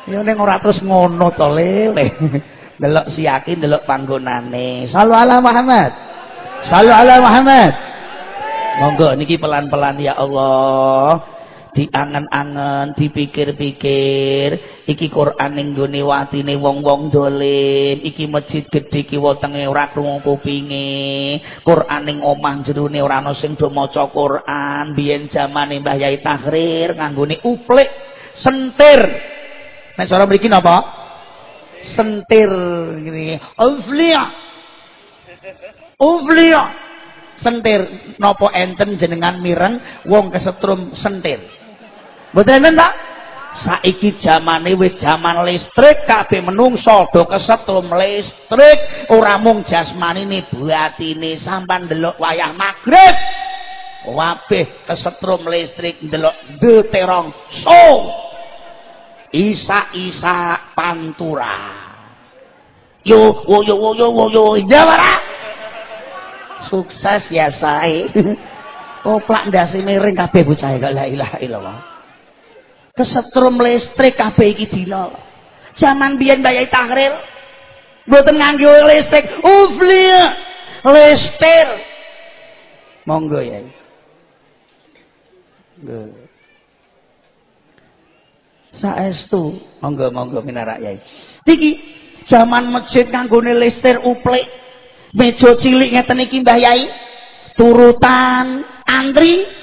ya ning ora terus ngono to lele delok si yakin delok panggonane. Sallu ala Muhammad. Sallu ala Muhammad. Monggo niki pelan-pelan ya Allah. diangen-angen dipikir-pikir. Iki Quran ning gone watine wong-wong dolim. Iki masjid gedhe ki wetenge ora krungu kupinge. Quran ning omah jerone ora ana sing do maca Quran. Biyen zamane Mbah Yai Tahrir nganggone uplik sentir. Nek cara mriki napa sentir ngene ufliya ufliya sentir. Nopo enten jenengan mireng wong kesetrum sentir. Mboten enten tak saiki zamane wis zaman listrik kabeh menungso do kesetrum listrik. Ora mung jasmanine buatine sampan delok wayah magrib wabeh kesetrum listrik ndelok deterong so isa-isa pantura. Yo yo yo yo yo yo yo sukses ya saya oplak ndase miring kabeh bocah gak la ilaha illallah. Kesetrum listrik kabeh iki dina. Zaman biyen bayai tahril mboten nganggo listrik. Ufli listir Monggo Yai. Nggih. Saestu, monggo monggo minarak Yai. Iki zaman masjid kanggone lister uplik. Meja cilik ngeten iki Mbah Yai. Turutan antri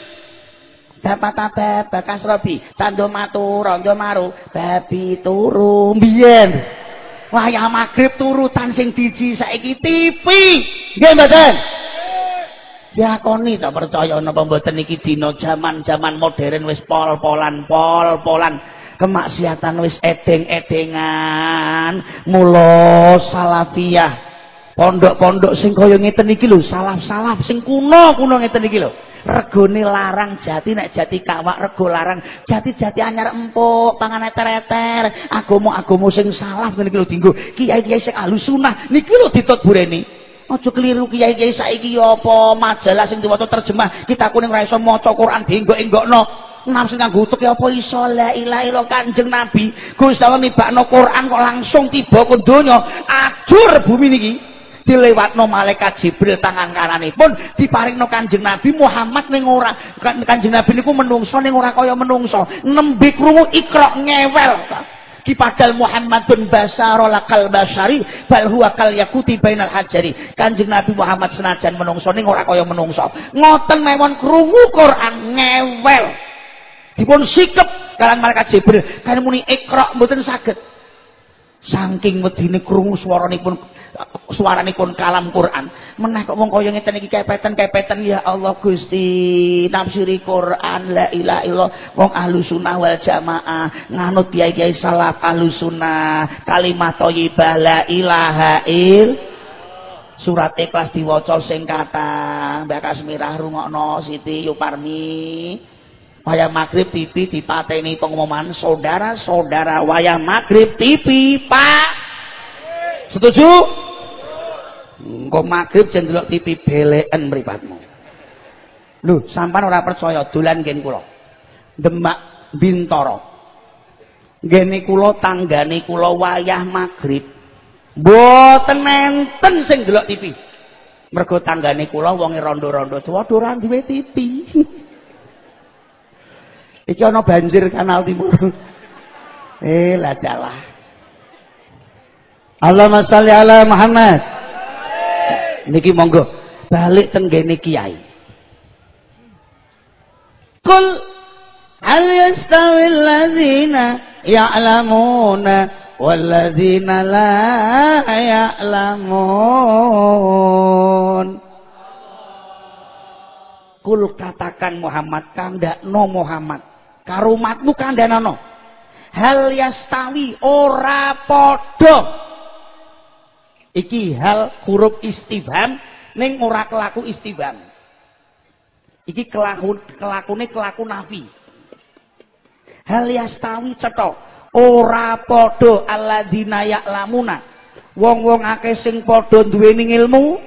Bapak tabab, bakas robi, tando matu, rondo maru, babi turu, mbiyen. Wayah magrib turutan sing biji saiki TV. Nggih mboten? Diakoni tak percaya napa mboten iki dina jaman-jaman modern wis pol-polan, pol-polan. Kemaksiatan wis edeng-edengan. Mula salafiyah pondok-pondok sing kaya ngeten iki lho, salaf-salaf sing kuno-kuno ngeten iki lho. regone larang jati nek jati kawak rego larang. Jati-jati anyar empuk pangan eter-eter. Agama-agama sing salah ngene iki lho dienggo kiai-kiai sing ahlus sunah niki lho ditut bureni. Aja keliru kiai-kiai saiki ya apa majalah sing diwaca terjemah kita kuning ora iso maca Quran dienggok-enggokno nafsu nganggo utek ya apa iso? La ilaha illallah kanjeng nabi. Gusti Allah nibakno Quran kok langsung tiba ke donya. Ajur bumi niki. Dilewatno malaikat Jibril tangan pun diparingno Kanjeng Nabi Muhammad ning ora Kanjeng Nabi niku menungso ning ora kaya menungso. Nembe krungu ikra ngewel. Ki padal Muhammadun basara lakal basari bal huwa kal yakuti bainal hajari. Kanjeng Nabi Muhammad senajan menungso ning ora kaya menungso. Ngoten mewon krungu Quran ngewel dipun sikep kalian malaikat Jibril. Kan muni ikra mboten saged. Saking wedine krungu swaranipun suaranipun kalam Quran. Meneh kok wong kaya ngeten iki kepeten-kepeten. Ya Allah Gusti nafsiri Quran la ilaha illallah. Wong ahlu sunnah wal jamaah. Nganut kiai-kiai salaf ahlu sunnah. Kalimat thayyibah la ilaha il. Surat ikhlas diwaca sing kata Mbak Kasmirah rungokno Siti Yuparmi wayah maghrib TV dipateni pengumuman. Saudara-saudara wayah maghrib TV Pak. Setuju? Engko maghrib jen delok TV beleken mripatmu lho sampan ora percaya dolan ngen kula. Demak Bintoro. Ngene kula tanggane kula wayah maghrib. Mboten enten sing delok TV mergo tanggane kula wonge rondo-rondo. Tuwa ora duwe TV Iki ana banjir kanal timur. eh ladalah. Allahumma sholli ala Muhammad. Niki monggo balik tenggene kiai. Kul hal yastawi alladzina ya'lamuna walladzina la ya'lamun. Kul katakan Muhammad kandak no Muhammad karumatmu kandhanana hal yastawi ora padha. Iki hal huruf istifham ning ora kelaku istifham iki kelaku kelakune kelaku nafi. Hal yastawi cetha ora padha alladzina ya'lamuna. Wong-wong akeh sing padha duweni ilmu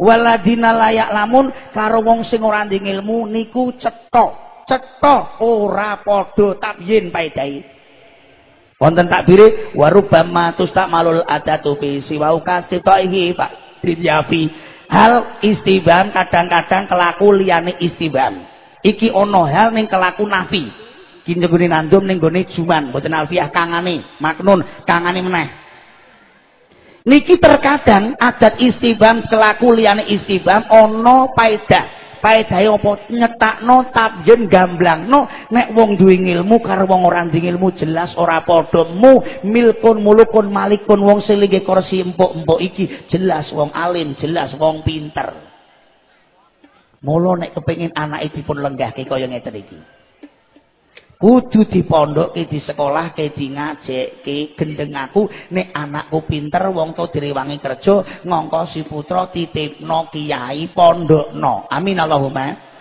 waladina layak lamun karo wong sing ora ilmu niku cetha cetha ora padha tabyin paedahi wonten takbire warubama malul adatu fi siwau kastitaihi pak diyafi hal istibam kadang-kadang kelaku liyane istibam. Iki ono hal ning kelaku nafi. Kinjegune nandum ning gone juman mboten alfiah kangane maknun kangane meneh. Niki terkadang adat istibam kelaku liyane istibam ono paedah paedahe apa? Nyetakno tabyen gamblangno. Nek wong duwe ilmu karo wong ora duwe ilmu jelas ora padha mu. Milkun mulukun malikun wong sing kursi empuk-empuk iki jelas wong alim jelas wong pinter. Mula nek kepengin anake dipun lenggahke kaya ngeten iki kudu dipondokke di sekolah ke di ngajekke gendeng aku nek anakku pinter wong to direwangi kerja ngongko si putra titipno kiai pondokno amin Allahumma.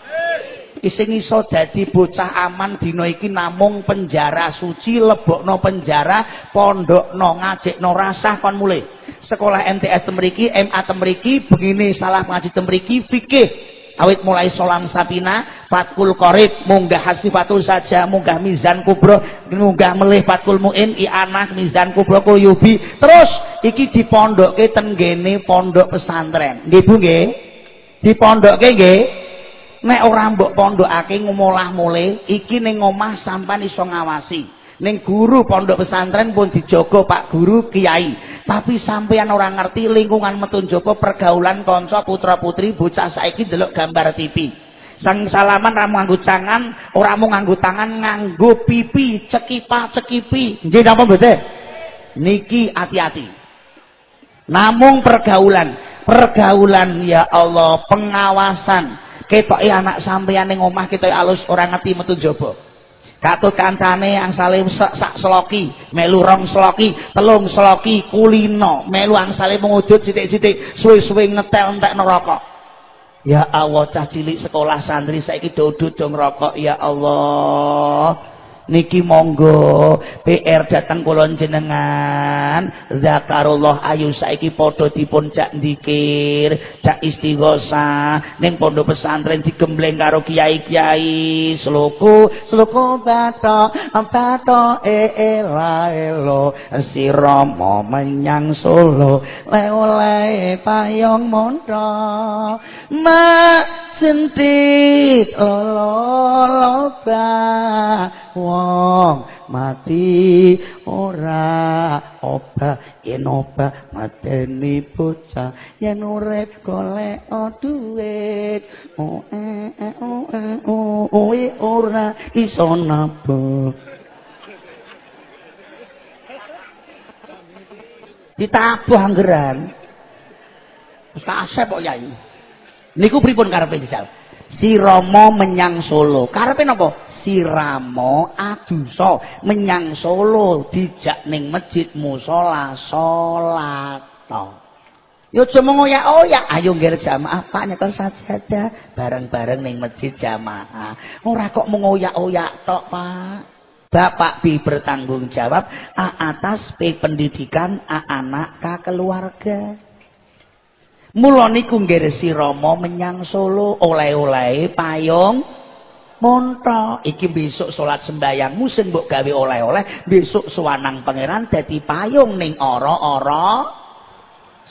Ising iso dadi bocah aman dina iki namung penjara suci lebokno penjara pondokno ngajekno rasah kon mulai sekolah MTS temriki MA temriki begini salah ngaji temriki fikih awit mulai solam sapina fatkul korib munggah hasifatul saja munggah mizan kubro munggah melih fatkul muin anak mizan kubro kuyubi. Terus iki di pondok ke tenggene pondok pesantren. Nggih di pondok ke nggih? Nek ora mbok pondokake ngomolah mule iki ning omah sampean iso ngawasi ning guru pondok pesantren pun dijogo Pak Guru Kiai. Tapi sampean orang ngerti lingkungan metun jopo pergaulan kanca putra-putri bocah saiki delok gambar TV. Sang salaman ramu nganggo cangan ora mau nganggo tangan nganggo pipi cekipa cekipi nggih napa mboten? Niki hati-hati. Namung pergaulan. Pergaulan ya Allah pengawasan. Ketoke anak sampeyan ning omah ketoke alus orang ngerti metu jaba Katut kancane angsale sak, seloki, melu rong seloki, telung seloki, kulino, melu angsale mengudut sithik-sithik, suwe-suwe ngetel entek neraka. Ya Allah cah cilik sekolah santri saiki dodot dong rokok ya Allah niki monggo PR datang kula jenengan zakarullah ayu saiki padha dipun cak ndikir cak istighosah ning pondok pesantren digembleng karo kiai-kiai. Sloku sloku bato bato e ela elo si romo menyang solo le oleh payung mondo ma sentit loloba wong mati ora. Obah yen obah mateni bocah. Yen urip golek duit oh eh oh eh oh ora iso nabung ditabuh anggeran. Wis kasep kok yai. Niku pripun karepe dijal si Romo menyang Solo. Karepe napa si Ramo adusa menyang Solo dijak ning masjid musala salat Yo aja ngoyak-oyak, ayo ngger jamaah Pak nyekel sajadah bareng-bareng ning masjid jamaah. Ora kok mengoyak-oyak tok, Pak. Bapak B bertanggung jawab A atas P pendidikan A anak K keluarga. Mula niku si Rama menyang Solo oleh-oleh payung montok iki besok salat sembayangmu sing mbok gawe oleh-oleh besok suwanang pangeran dadi payung ning ora-ora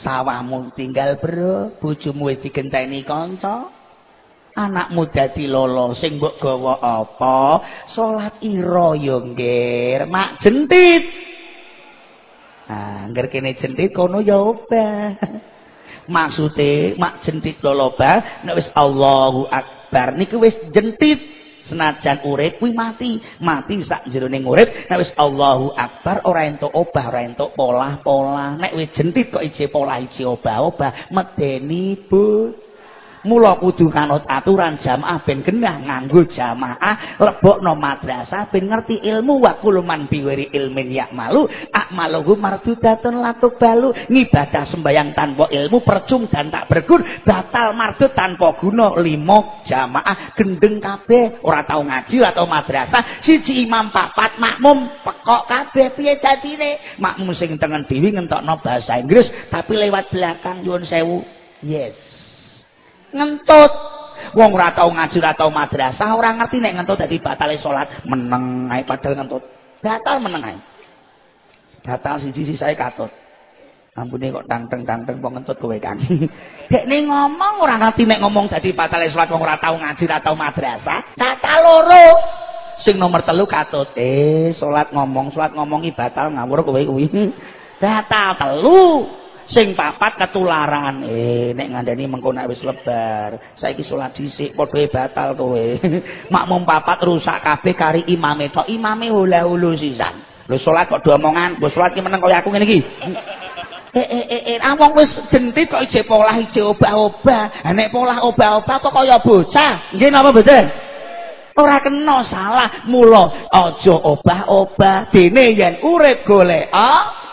sawahmu. Tinggal bro bojomu wis digenteni kanca. Anakmu dadi lolo sing mbok gawa apa? Salat ira yo nggir. Mak jentit. Ah ngger kene jentit kono ya obah. Maksude mak jentit lolo ba nek wis Allahu akbar niku wis jentit senajan urip kuwi mati. Mati sak jeroning urip nek wis Allahu akbar ora entuk obah ora entuk polah-polah. Nek wis jentit kok ije polah ije obah-obah. Medeni bu mula kudu kanut aturan jamaah ben genah nganggo jamaah lebokno madrasah ben ngerti ilmu wa kuluman biwiri ilmin yak malu akmaluhu mardudatun latuk balu ngibadah sembayang tanpa ilmu percung dan tak bergun batal mardut tanpa guna limo jamaah gendeng kabeh ora tau ngaji atau madrasah siji imam papat makmum pekok kabeh piye dadine makmum sing tengen dhewe ngentokno bahasa Inggris tapi lewat belakang nyuwun sewu. Yes ngentut. Wong ora tau ngaji ora tau madrasah ora ngerti nek ngentut dadi batale salat meneng ae padahal ngentut. Batal meneng ae. Batal siji saya katut. Ampune kok tangteng tangteng kok ngentut kowe Kang. Dekne ngomong ora ngerti nek ngomong dadi batale salat wong ora tau ngaji ora tau madrasah batal loro. Sing nomor telu katut. Eh salat ngomong salat ngomongi batal ngawur kowe kuwi. Batal telu sing papat ketularan. Eh nek ngandani mengko nek wis lebar. Saiki salat dhisik padha batal kowe. Makmum papat rusak kabeh kari imame tok. Imame hula-hulu sisan. Lho salat kok do omongan mbok salat ki meneng kaya aku ngene iki? Eh eh eh eh awong wis jentit kok ije polah ije obah-obah. Nek polah obah-obah kok kaya bocah? Nggih napa mboten? Ora kena salah. Mula aja obah-obah dene yen urip golek ah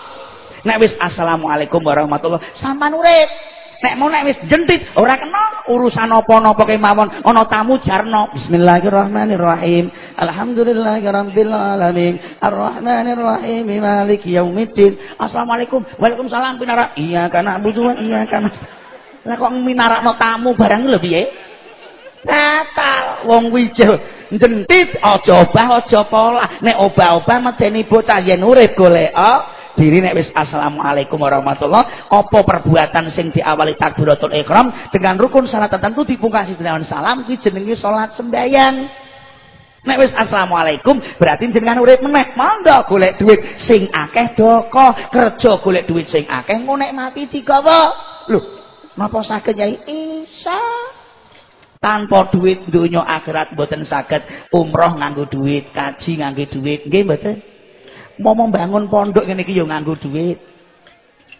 nek wis assalamualaikum warahmatullahi sampean urip. Nek mau nek wis jentit ora kena urusan apa-napa kemawon. Ana tamu jarno. Bismillahirrahmanirrahim. Alhamdulillahirabbil alamin arrahmanirrahim. Maliki yaumiddin. Assalamualaikum. Waalaikumsalam pinara. Iya kana butuh iya kana lah kok minarakno tamu barang lho piye? Batal. Wong wijo jentit aja obah aja pola. Nek obah-obah medeni bocah yen urip golek oh diri nek wis assalamualaikum warahmatullah apa perbuatan sing diawali takbiratul ihram dengan rukun salat tertentu dipungkasi dengan salam kuwi jenenge salat sembahyang Nek wis assalamualaikum berarti jenengan urip meneh. Monggo golek duit sing akeh doko, kerja golek duit sing akeh ngonek mati digawa. Lho, napa saged Yai? Isa. Tanpa duit donya akhirat mboten saged umroh nganggo duit, kaji nganggo duit. Nggih mboten? Mau membangun pondok ngene iki ya nganggo duit.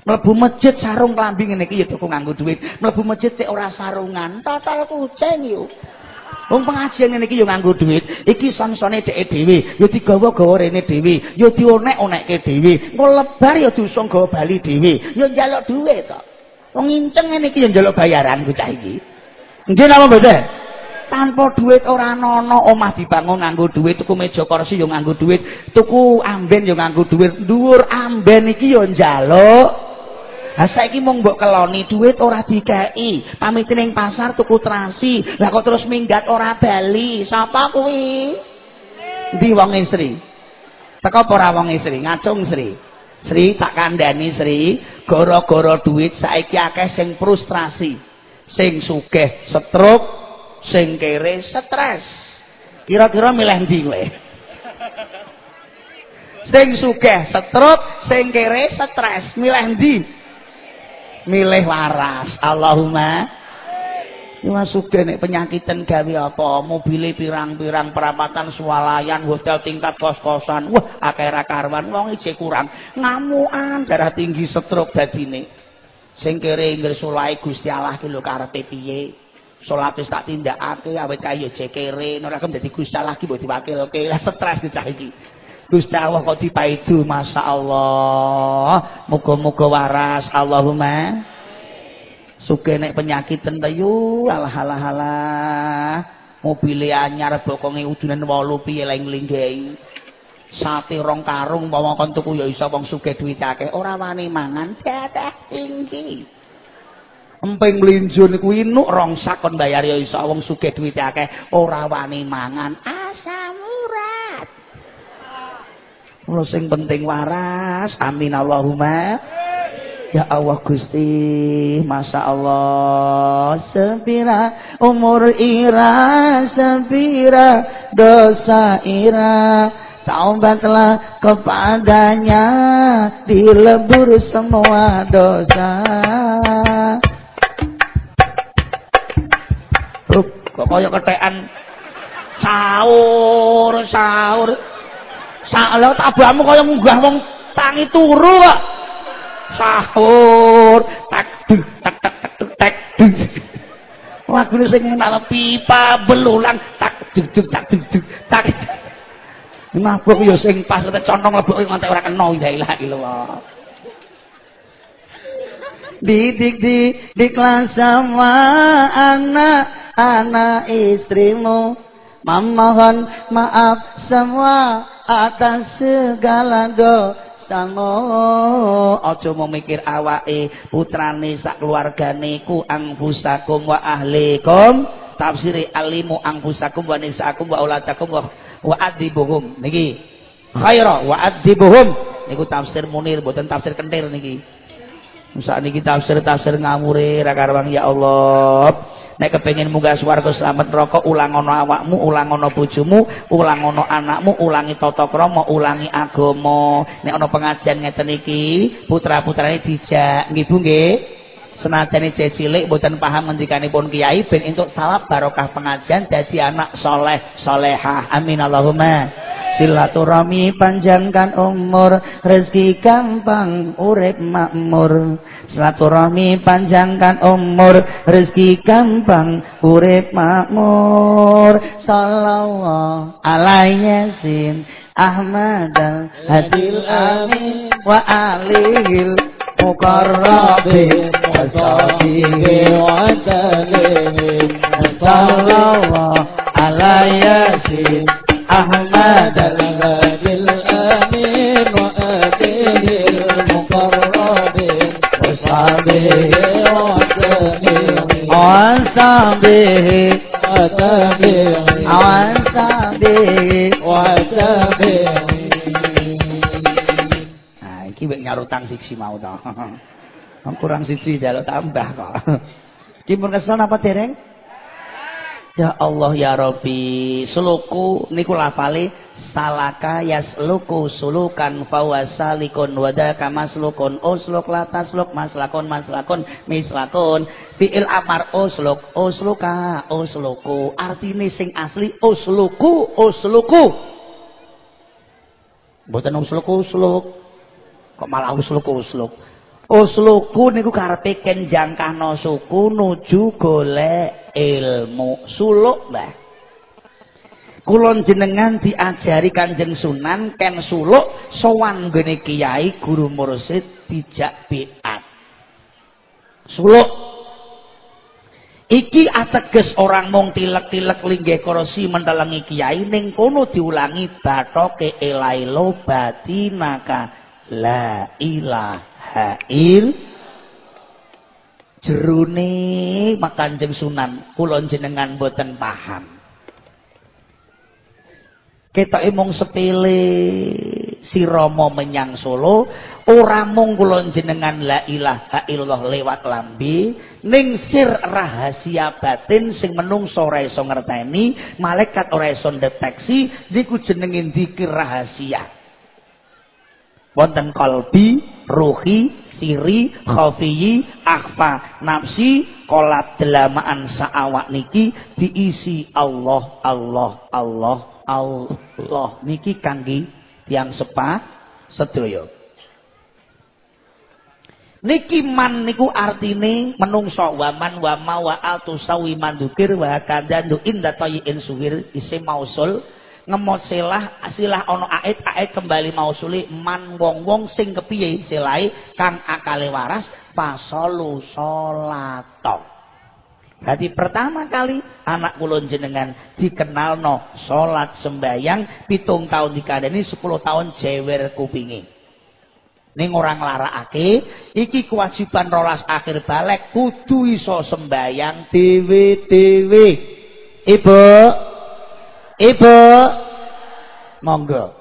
Mlebu masjid sarung klambi ngene iki ya tuku nganggo duit. Mlebu masjid sik ora sarungan, total kucing yo. Wong pengajian ngene iki yo nganggo duit. Iki son-sone dheke dhewe, yo digawa-gawa rene dhewe, yo dionek-onekke dhewe. Engko lebar yo diusung gawa bali dhewe. Yo njaluk duit to. Wong nginceng ngene iki yo njaluk bayaran bocah iki. Nggih napa mboten? Tanpa duit ora ana omah dibangun nganggo duit, tuku meja kursi yo nganggo duit, tuku amben yo nganggo duit. Dhuwur amben iki yo njaluk Ha saiki mung mbok keloni duit ora dikeki. Pamit ning pasar tuku terasi. Lah kok terus minggat ora bali. Sapa kuwi? Ndi wong Sri? Teko ora wong Sri? Ngacung Sri. Sri tak kandhani Sri, gara-gara duit saiki akeh sing frustrasi. Sing sugih stroke, sing kere stres. Kira-kira milih ndi kowe? Sing sugih stroke, sing kere stres. Milih ndi? milih waras Allahumma Iwa suge nek penyakitan gawe apa mobile pirang-pirang perapatan swalayan hotel tingkat kos-kosan wah akeh ra karwan wong iki kurang ngamukan darah tinggi stroke dadine sing kere sulai Gusti Allah ki lho karepe piye salat wis tak tindakake awet kaya jekere ora kem dadi Gusti Allah ki mbok diwakilke lah stres cah iki. Gusti Allah kok dipaidu Masya Allah muga-muga waras. Allahumma. Suge nek penyakit yu alah alah alah. Mobil anyar bokonge udunan walu piye lain linggei sate rong karung bawa kon tuku ya iso wong suge duit akeh. Ora wani mangan. Dadah tinggi emping mlinjun kuwi nuk rong sakon bayar ya iso wong suge duit akeh. Ora wani mangan. Asam urat. Kalau sing penting waras, amin Allahumma. Ya Allah Gusti, Masya Allah Sepira umur ira, sepira dosa ira. Taubatlah kepadanya, dilebur semua dosa kok kaya ketekan sahur, sahur Salah tabamu kaya munggah wong tangi turu kok. Sahur tak tak tak tak tak tak. Lagune sing enak pipa belulang tak dug dug tak dug dug tak. Mabuk ya sing pas nek contong mabuk nganti ora kena la ilaha illallah. Didik di diklah sama anak anak istrimu. Memohon maaf semua atas segala dosamu. Aja mau mikir awake putrane sak keluargane ku angfusakum wa ahlikum. Tafsiri alimu angfusakum wa nisakum wa auladakum wa, wa adibuhum. Niki. Khaira wa adibuhum. Niku tafsir munir boten tafsir kentir niki Musa niki tafsir-tafsir ngamure ra karwang ya Allah. Nek kepengin munggah swarga selamat neraka ulang ana awakmu ulang ana bojomu ulang ana anakmu ulangi tata krama ulangi agama. Nek ana pengajian ngeten iki putra-putrane dijak. Nggih Bu senajan cilik mboten paham ngendikanipun kiai ben entuk sawab barokah pengajian dadi anak soleh solehah. Amin Allahumma. Silaturahmi panjangkan umur rezeki gampang urip makmur. Silaturahmi panjangkan umur rezeki gampang urip makmur. Sallallahu alaihi yasin Ahmad Hadil Amin wa alihil mukarrabin wa sahbihi wa tabi'in sallallahu alaihi yasin أحمد الغادي الأمين وآله المقرب وصحبه وتابعه وصحبه وتابعه وصحبه وتابعه Nah, iki nyarutang siksi mau to. Kurang siji jaluk tambah kok. Ki kesel apa dereng? Ya Allah ya Rabbi, suluku niku lafale salaka yasluku sulukan fawasalikun wadaka maslukun usluk latasluk maslakun maslakun mislakun. Fiil amar usluk usluka usluku. Artine sing asli usluku usluku. Mboten usluku usluk. Kok malah usluku usluk usluku niku karepe kenjangkahno suku nuju golek ilmu. Suluk lah kulon jenengan diajari kanjeng sunan ken suluk sowan gene kiai guru mursid dijak biat. Suluk. Iki ateges orang mung tilek-tilek linggih korosi mendalangi kiai ning kono diulangi bathoke elailo batinaka la ilaha il jerune makanjeng sunan kula jenengan boten paham. Ketoke mung sepele si Romo menyang Solo ora mung kula jenengan la ilaha illallah lewat lambi ning sir rahasia batin sing menungso ora iso ngerteni malaikat ora iso deteksi niku jenenge dikir rahasia wonten kalbi ruhi siri khafiyi akhfa nafsi kolab delamaan saawak niki diisi Allah Allah Allah Allah. Niki kangge tiang sepah sedaya. Niki man niku artine menungso waman wama wa altu sawi mandukir wa kadandu inda tayyin suhir isi mausul ngemot silah silah ono ait ait kembali mau suli man wong wong sing kepiye silai kang akale waras pasolu solato Jadi pertama kali anak kulon jenengan dikenal no solat sembayang pitung tahun dikadeni sepuluh tahun jewer kupingi. Ning orang ake iki kewajiban rolas akhir balik kudu iso sembayang dewe dewe. Ibu, Ibu, monggo.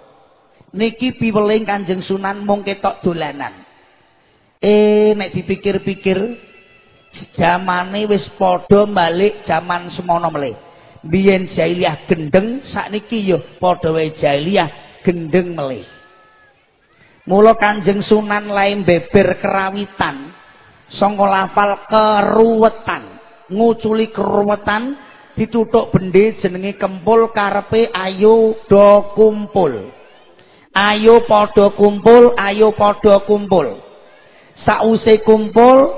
Niki piweling Kanjeng Sunan mung ketok dolanan. Eh nek dipikir-pikir zamane wis padha balik zaman semono melih. Biyen jahiliyah gendeng, sakniki yo padha wae jahiliyah gendeng melih. Mula Kanjeng Sunan lain beber kerawitan, sangka keruwetan, nguculi keruwetan ditutuk bende jenenge kempul karepe ayo do kumpul. Ayo padha kumpul ayo padha kumpul. Sause kumpul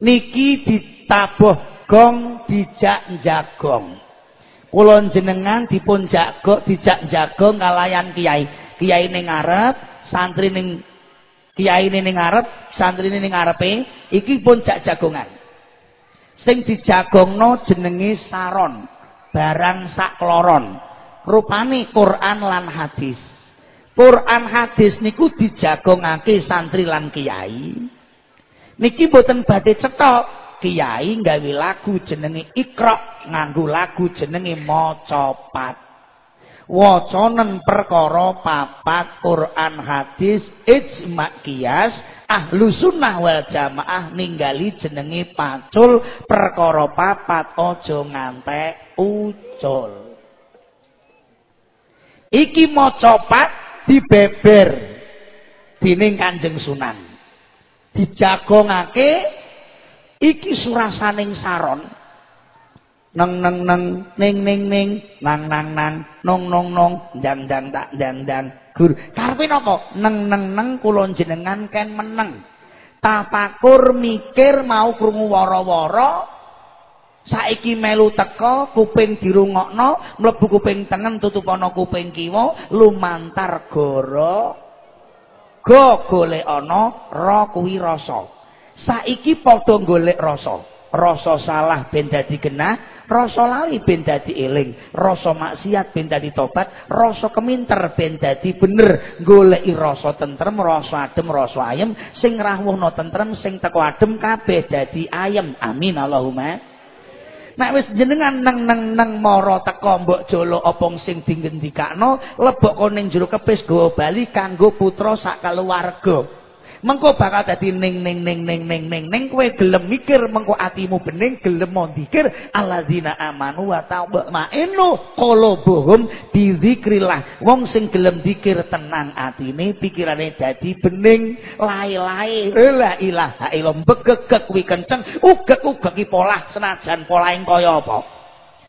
niki ditabuh gong dijak jagong kula jenengan dipun jago dijak jagong kalayan kiai. Kiai ning ngarep santri ning kiai ning ngarep santri ning ngarepe iki pun jak jagongan sing dijagongno jenenge saron barang sakloron rupane Quran lan hadis. Quran hadis niku dijagongake santri lan kiai. Niki boten badhe cetok kiai nggawe lagu jenenge Iqra nganggo lagu jenenge maca wacanen perkara papat Quran hadis ijma kias ahlu sunnah wal jamaah ninggali jenenge pacul perkara papat aja ngantek ucul. Iki maca pat dibeber dening Kanjeng Sunan. Dijagongake iki surasaning saron neng neng neng ning ning ning nang nang nang. Nong nong nong. Dan dan tak dan dan gur karepe napa neng neng neng. Kula jenengan ken meneng. Tapakur mikir mau krungu wara-wara saiki melu teka kuping dirungokno mlebu kuping tengen tutup kuping kiwa lumantar goro. Go golek ana ra kuwi rasa. Saiki padha golek rasa rasa salah ben dadi genah rasa lali ben dadi eling rasa maksiat ben dadi tobat rasa keminter ben dadi bener. Goleki rasa tentrem rasa adem rasa ayem sing rawuhna tentrem sing teko adem kabeh dadi ayem. Amin Allahumma. Nek wis jenengan neng neng neng mara teka mbok jolo apa sing dingendikakno, lebok koning jero kepis gawa bali kanggo putra sak keluarga. Mengko bakal dadi ning ning ning ning ning ning ning kowe gelem mikir mengko atimu bening gelem mondikir alladzina amanu wa ta'mainu qulubuhum bi dzikrillah. Wong sing gelem dikir tenang atine pikirane dadi bening lae-lae. La ilaha illallah begegek kuwi kenceng ugek-ugek ki polah senajan polahe kaya apa?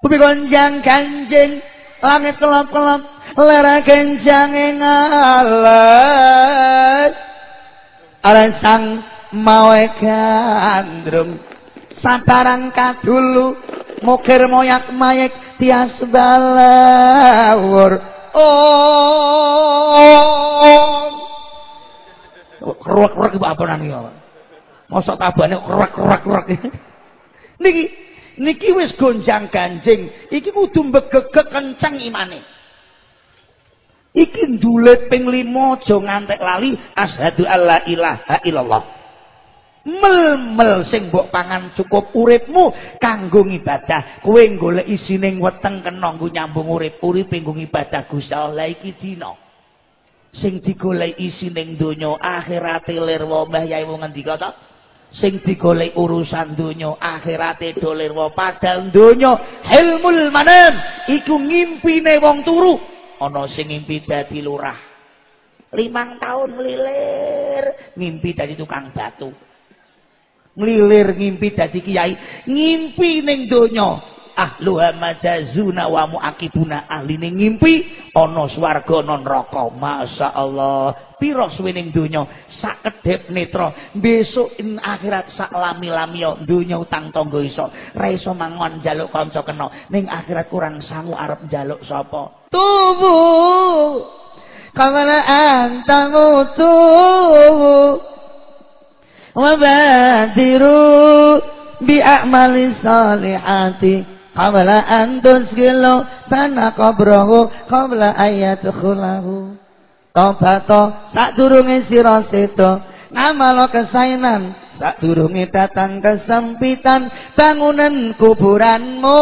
Bumi gonjang kanjeng langit kelap-kelap lera kenjang ngalas Alasang mawe gandrum sabarang kadulu mukir moyak mayek tias balawur. Oh keruak-keruak ibu apa nani mosok tabane keruak-keruak niki niki wis gonjang ganjing. Iki kudu mbegegek kencang imane Iki ndulit ping 5 aja ngantek lali asyhadu alla ilaha illallah. Mel-mel sing mbok pangan cukup uripmu kanggo ibadah. Kowe golek isine weteng kena nggo nyambung urip. Urip nggo ibadah Gusti Allah iki dina. Sing digolek isine donya akhirate lir Mbah Yai wong ngendika ta? Sing digolek urusan donya akhirate dolir wa padahal donya ilmul manam iku ngimpine wong turu ana sing ngimpi dadi lurah. Limang tahun ngelilir ngimpi dadi tukang batu. Ngelilir ngimpi dadi kiai. Ngimpi ning donya ahluha majazuna wa muakibuna ahline ngimpi ana swarga ana neraka. Masyaallah. Pira suwening donya? Sak kedhep netra. Besok in akhirat sak lami-lami donya utang tangga iso. Ra mangon njaluk kanca kena. Ning akhirat kurang sangu arep njaluk sapa? Tubu kamala antamutu wa badiru bi a'mali salihati qabla an tusgilu fana qabrahu qabla ayat khulahu. Tobato sadurunge sira sedo. Ngamalo kesainan sadurunge datang kesempitan. Bangunan kuburanmu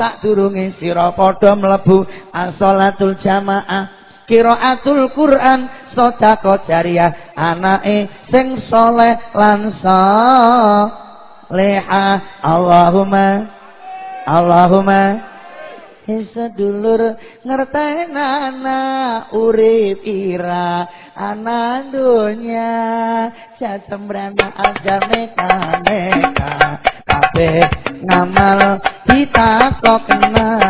sadurunge sira padha mlebu. Asolatul jamaah kiraatul Quran sedekah jariah anake sing soleh lan leha Allahumma Allahumma sedulur ngertenana urip ira ana dunya. Jasembrana aja meka meka kabeh ngamal ditakokna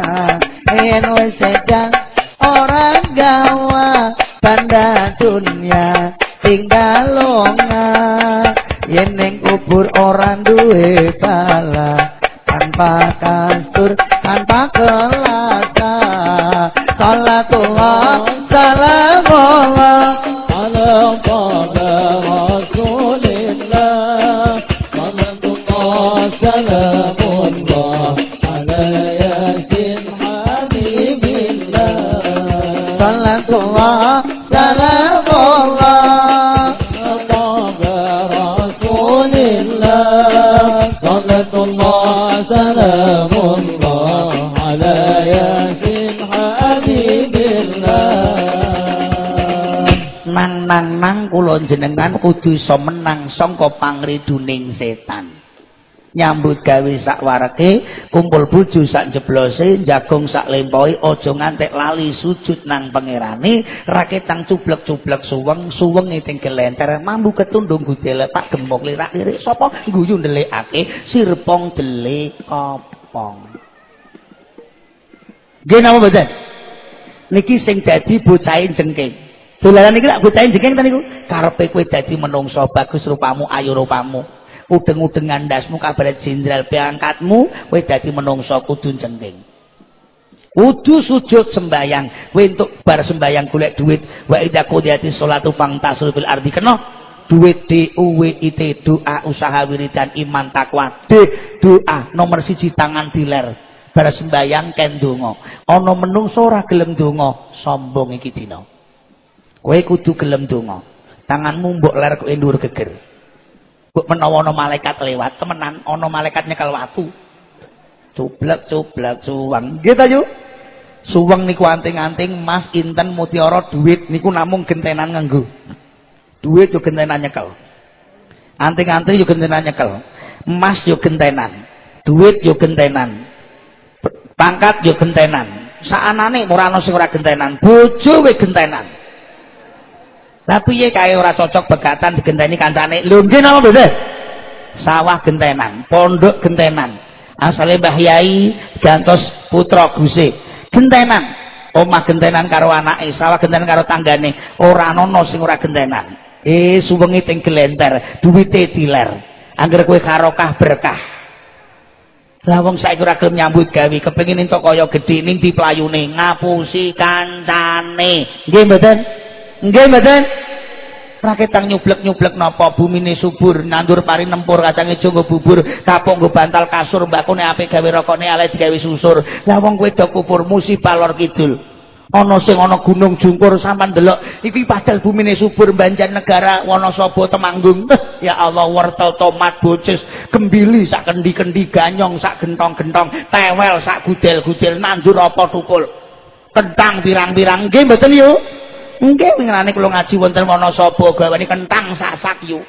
yen wis sedang ora gawa banda dunya tinggal longa. Yen kubur ora duwe bala tanpa kasur tanpa kelasa. Salatullah salamullah ala pada salamullah ala yasin habibillah. Salatullah kula jenengan kudu iso menang sangka pangriduning setan. Nyambut gawe sak wareke kumpul bojo sak jeblose jagung sak lempohi aja ngantek lali sujud nang pangerane raketang cublek-cublek suweng suweng ing gelenter mambu ketundung gudel tak gemok lirak-lirik sapa guyu ndelikake sirpong delik kopong. Nggih napa mboten? Niki sing dadi bocahe jengking dolanan iki lak bocahe jengking ta niku? Karepe kowe dadi menungso bagus rupamu ayu rupamu. Udeng-udeng ngandasmu kabaret jenderal piangkatmu kowe dadi menungso kudu cengking kudu sujud sembayang kowe entuk bar sembayang golek duit. Wa idza qudiyati sholatu fangtasul fil ardi. Kena duit D U W I T doa usaha wiridan iman takwa. D doa. Nomor siji tangan diler. Bar sembayang ken donga. Ana menungso ora gelem donga sombong iki dina kowe kudu gelem donga tanganmu mbok ler kowe ndur geger Buk menawa ana malaikat lewat, temenan ana malaikat nyekel watu. Cublek-cublek suwang. Nggih ta, Yu? Suweng niku anting-anting emas inten mutiara duit niku namung gentenan nganggo. Duit yo gentenan nyekel. Anting-anting yo gentenan nyekel. Emas yo gentenan. Duit yo gentenan. Pangkat yo gentenan. Saanane ora ana sing ora gentenan. Bojo we gentenan. Lah piye kae ora cocok begatan digenteni kancane? Lho nggih napa mboten? Sawah gentenan, pondok gentenan. Asale Mbah Yai gantos putra Gusih gentenan. Omah gentenan karo anake sawah gentenan karo tanggane. Ora ana sing ora gentenan. Eh suwengi teng gelenter duwite diler. Angger kowe karokah berkah. Lah wong saiki ora gelem nyambut gawe kepengin entuk kaya gedhe ning diplayune ngapusi kancane. Nggih mboten nggih mboten Raketang nyublek-nyublek napa bumine subur, nandur pari nempur, kacang ijo nggo bubur, kapok nggo bantal kasur, mbakune apik gawe rokone ale digawe susur. Lah wong kowe do kupur musibah lor kidul. Ana sing ana gunung jungkur sampean delok iki padahal bumine subur Banjar Negara Wonosobo Temanggung. ya Allah wortel tomat bocis gembili sak kendi-kendi ganyong sak gentong-gentong tewel sak gudel-gudel nandur apa tukul. Kentang pirang-pirang nggih mboten yuk. Nggih ngenane kula ngaji wonten Wonosobo gawane kentang sak-sak yu.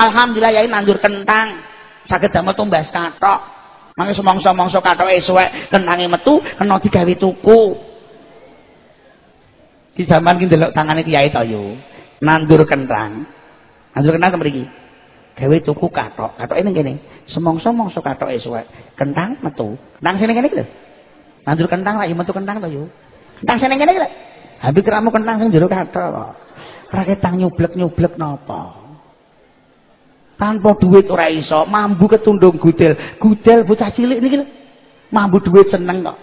Alhamdulillah yai nandur kentang. Saged damel tumbas kathok. Mangke semongso-mongso kathoke suwek kentange metu kena digawe tuku. Di zaman ki ndelok tangane kiai to yu. Nandur kentang. Nandur kentang mriki. Gawe tuku kathok. Kathoke ning kene. Semongso-mongso kathoke suwek. Kentang metu. Kentang sene kene lho. Nandur kentang lagi metu kentang to yu. Kentang sene kene lho. Habis keramu kentang sing jero kathok kok. Raketang nyublek-nyublek napa? Tanpa duit ora iso, mambu ketundung gudel. Gudel bocah cilik niki mambu duit seneng kok.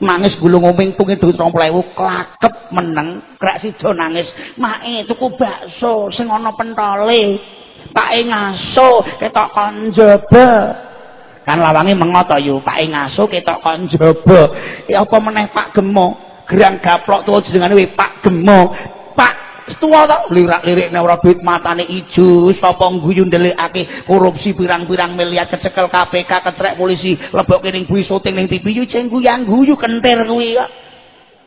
Nangis gulung oming pungi duit 20.000 klakep meneng, krak sida nangis. Mae tuku bakso sing ana pentole. Pake ngaso ketok kon. Kan lawange mengo to yu, pake ngaso ketok kon. Ya apa meneh Pak Gemo? Gerang gaplok tuwa jenengane we Pak Gemo. Pak tuwa to lirak-lirikne ora duit matane ijo sapa guyu ndelikake korupsi pirang-pirang miliar kecekel KPK kecrek polisi lebokke ning bui syuting ning TV yu ceng guyang guyu kentir kuwi kok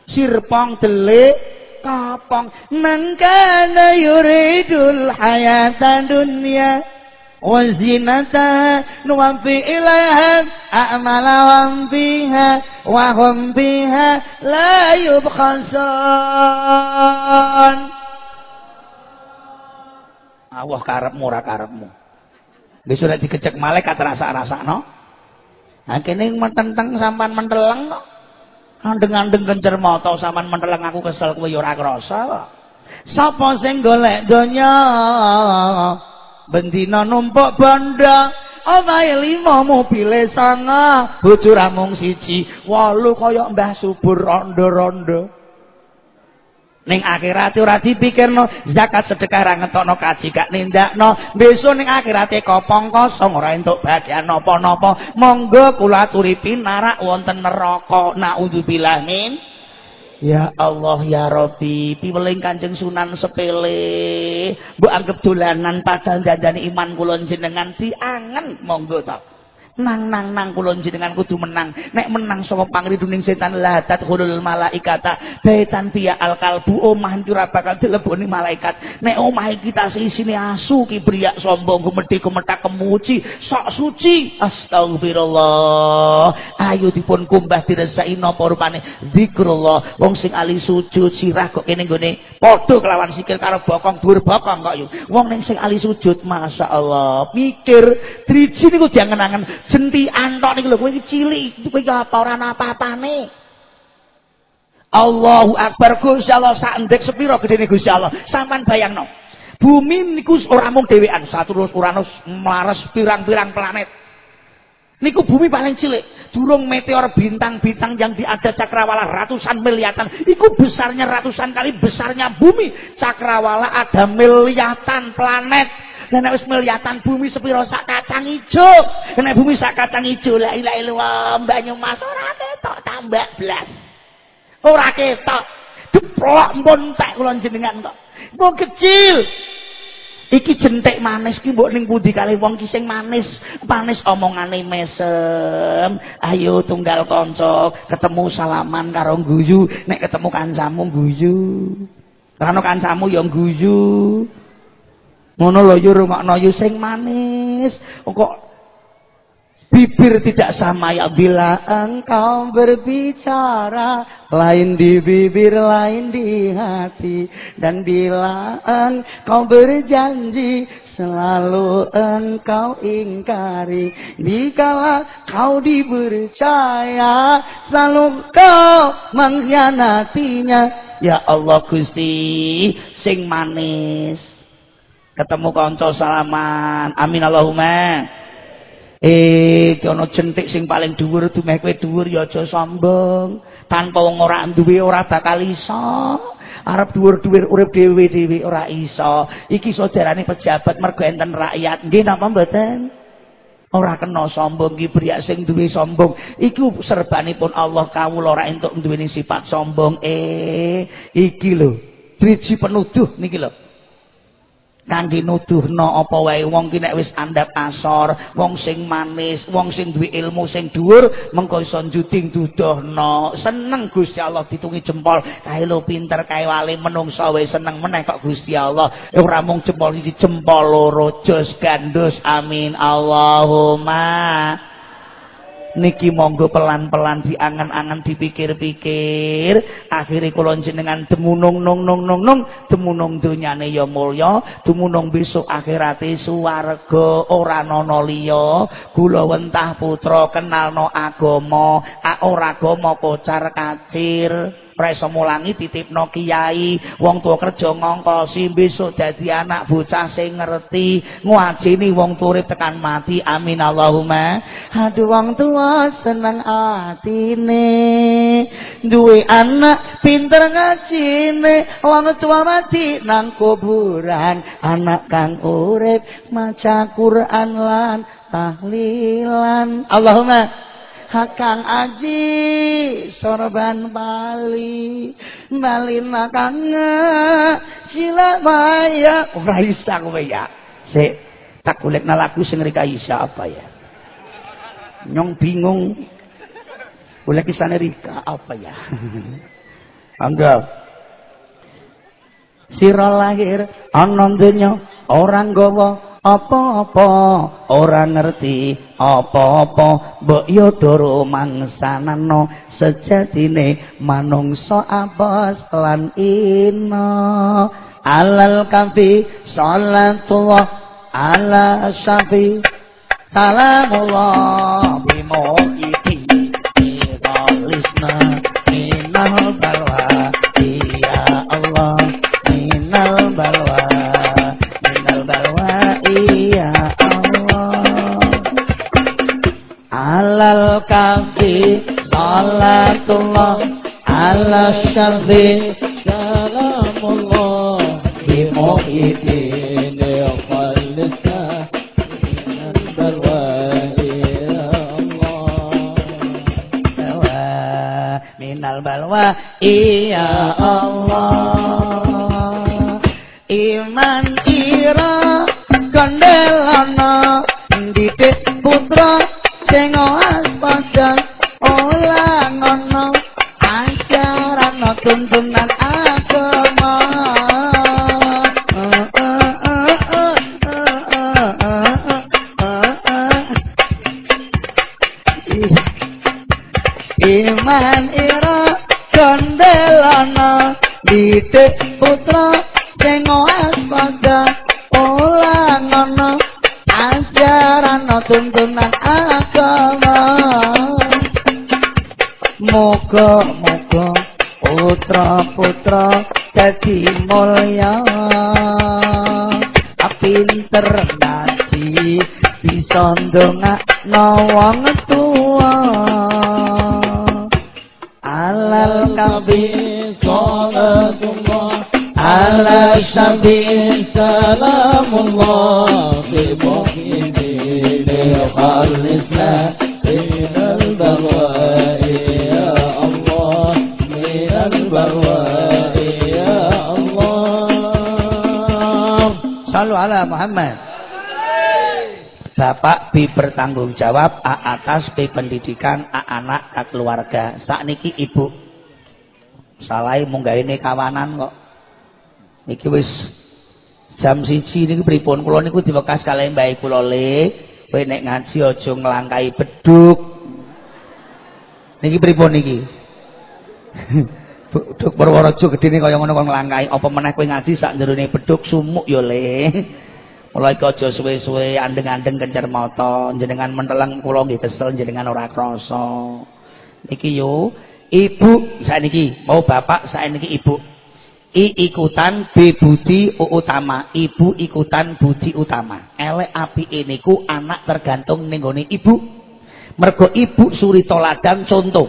sirpong delik kapong. Mangkana yuridul hayatan wazinata nuwampi ilaihim amala biha wa hum biha la yubkhasun Allah karepmu ora karepmu besok lek dikecek malaikat rasa-rasa no nah kene mententeng sampan menteleng no? andeng-andeng kencer mata sampan menteleng aku kesel aku ya ora krasa kok. Sapa golek donya? Bendina numpuk bondo omahe lima mobile sanga. Bojo ramung siji. Wolu kaya mbah subur rondo-rondo. Ning akhirat ora dipikirno zakat sedekah ra ngetokno kaji gak nindakno. Besok ning akhirate kopong kosong ora entuk bagian napa-napa. Monggo kula aturi pinarak wonten neraka. Naudzubillah min Ya Allah ya Robi, piweling Kanjeng Sunan sepele. Mbok anggap dolanan padahal dandani iman kula jenengan diangen monggo ta nang nang nang kula jenengan kudu menang. Nek menang saka pangriduning setan la tadkhulul malaikata. Baitan biya al kalbu omah iki ora bakal dileboni malaikat. Nek omah kita isine asu kibria sombong gumedhe kumetak kemuci sok suci. Astagfirullah ayo dipun kumbah diresaki napa rupane? Zikrullah. Wong sing ali sujud sirah kok kene nggone padha kelawan sikil karo bokong dhuwur bokong kok yo. Wong ning sing ali sujud masyaallah mikir driji niku diangen-angen jenti antok niku lho kowe iki cilik kowe iki apa ora apa-apane? Allahu Akbar Gusti Allah sak ndek sepira gedene Gusti Allah. Sampean bayangno bumi niku ora mung dhewean Saturnus Uranus Mars pirang-pirang planet. Niku bumi paling cilik. Durung meteor bintang-bintang yang di ada cakrawala ratusan miliatan. Iku besarnya ratusan kali besarnya bumi. Cakrawala ada miliatan planet dan wis miliatan bumi sepiro sak kacang ijo. Nek bumi sak kacang ijo la ilaha illallah Banyumas ora ketok tambah blas. Ora ketok. Deplok mbon tak kula jenengan kok. Mbon kecil. iki jentik manis ki mbok ning pundi kali wong ki sing manis manis omongane mesem ayo tunggal kanca ketemu salaman karo guyu nek ketemu kancamu guyu karo kancamu ya guyu ngono lho rungokno yo sing manis. Kok Bibir tidak sama ya bila engkau berbicara Lain di bibir, lain di hati. Dan bila engkau berjanji Selalu engkau ingkari. Dikala kau dipercaya Selalu kau mengkhianatinya. Ya Allah Gusti Sing manis Ketemu konco salaman Amin Allahumma Eh, ana jentik sing paling dhuwur dumeh kowe dhuwur ya aja sombong. Tanpa wong ora duwe ora bakal iso. Arep dhuwur-dhuwur urip dhewe-dhewe ora iso. Iki saudarane pejabat mergo enten rakyat. Nggih napa mboten? Ora kena sombong iki priyak sing duwe sombong. Iku serbanipun Allah kawula ora entuk duweni sifat sombong. Eh, iki lho. Driji penuduh niki lho. Kangge nuduhno apa wae? Wong ki nek wis andhap asor wong sing manis wong sing duwe ilmu sing dhuwur mengko iso njuding dudohno seneng Gusti Allah ditungi jempol. Kae lho pinter kae wali menungso wae seneng meneh kok Gusti Allah. Ora mung jempol siji jempol loro jos gandus amin. Allahumma niki monggo pelan-pelan diangan-angan dipikir-pikir. Akhirnya kula jenengan demunung nung nung nung nung. Demunung donyane ya mulya demunung besok akhirate suwarga ora ana liya. Kula wentah putra kenalno agama ora agama kocar kacir preso mulangi titipno kiai. Wong tua kerja ngongkosi besok dadi anak bocah sing ngerti ngwajini wong turip tekan mati. Amin Allahumma. Aduh wong tua seneng atine. Duwe anak pinter ngajine. Wong tua mati nang kuburan. Anak kang urip maca Quran lan tahlilan. Allahumma Hakang Aji sorban Bali. Bali nakanga Sila maya Ora isa kowe ya. Sik tak golekna lagu sing rika isa apa ya? Nyong bingung. Boleh kisahnya Rika apa ya? Anggap Sira lahir ana orang gowo apa-apa ora ngerti apa-apa. Mbok yo doro mangsanano sejatine manungsa abas lan ina. Alal kafi salatullah ala syafi. Salamullah bimo iki lisna minal alal kafi salatullah ala syafi salamullah bi muhyiddin khalisa minal balwa iya Allah. Iman ira kandelana didik putra sing awas padha ola ngono ajaran no tuntunan olya tapi terdaci bisa ndongakno wong tuwa alal kabi sholatullah ala syabdin salamullah ala Muhammad. Bapak B bertanggung jawab A atas B pendidikan A anak A keluarga. Niki ibu. Salah munggah ini kawanan kok. Niki wis jam siji niki pripun? Kula niku diwekas kalih mbah kula le kowe nek ngaji aja nglangkai beduk. Niki pripun niki? Beduk Purworejo gedene kaya ngono kok nglangkai. Apa meneh kowe ngaji sak jerone beduk sumuk ya le Mulai aja suwe-suwe andeng-andeng kencer mata, jenengan menteleng kula nggih kesel jenengan ora krasa. Niki yo, ibu niki mau bapak niki ibu. I ikutan B budi U utama, ibu ikutan budi utama. Elek api niku anak tergantung ning ibu. Mergo ibu suri toladan contoh.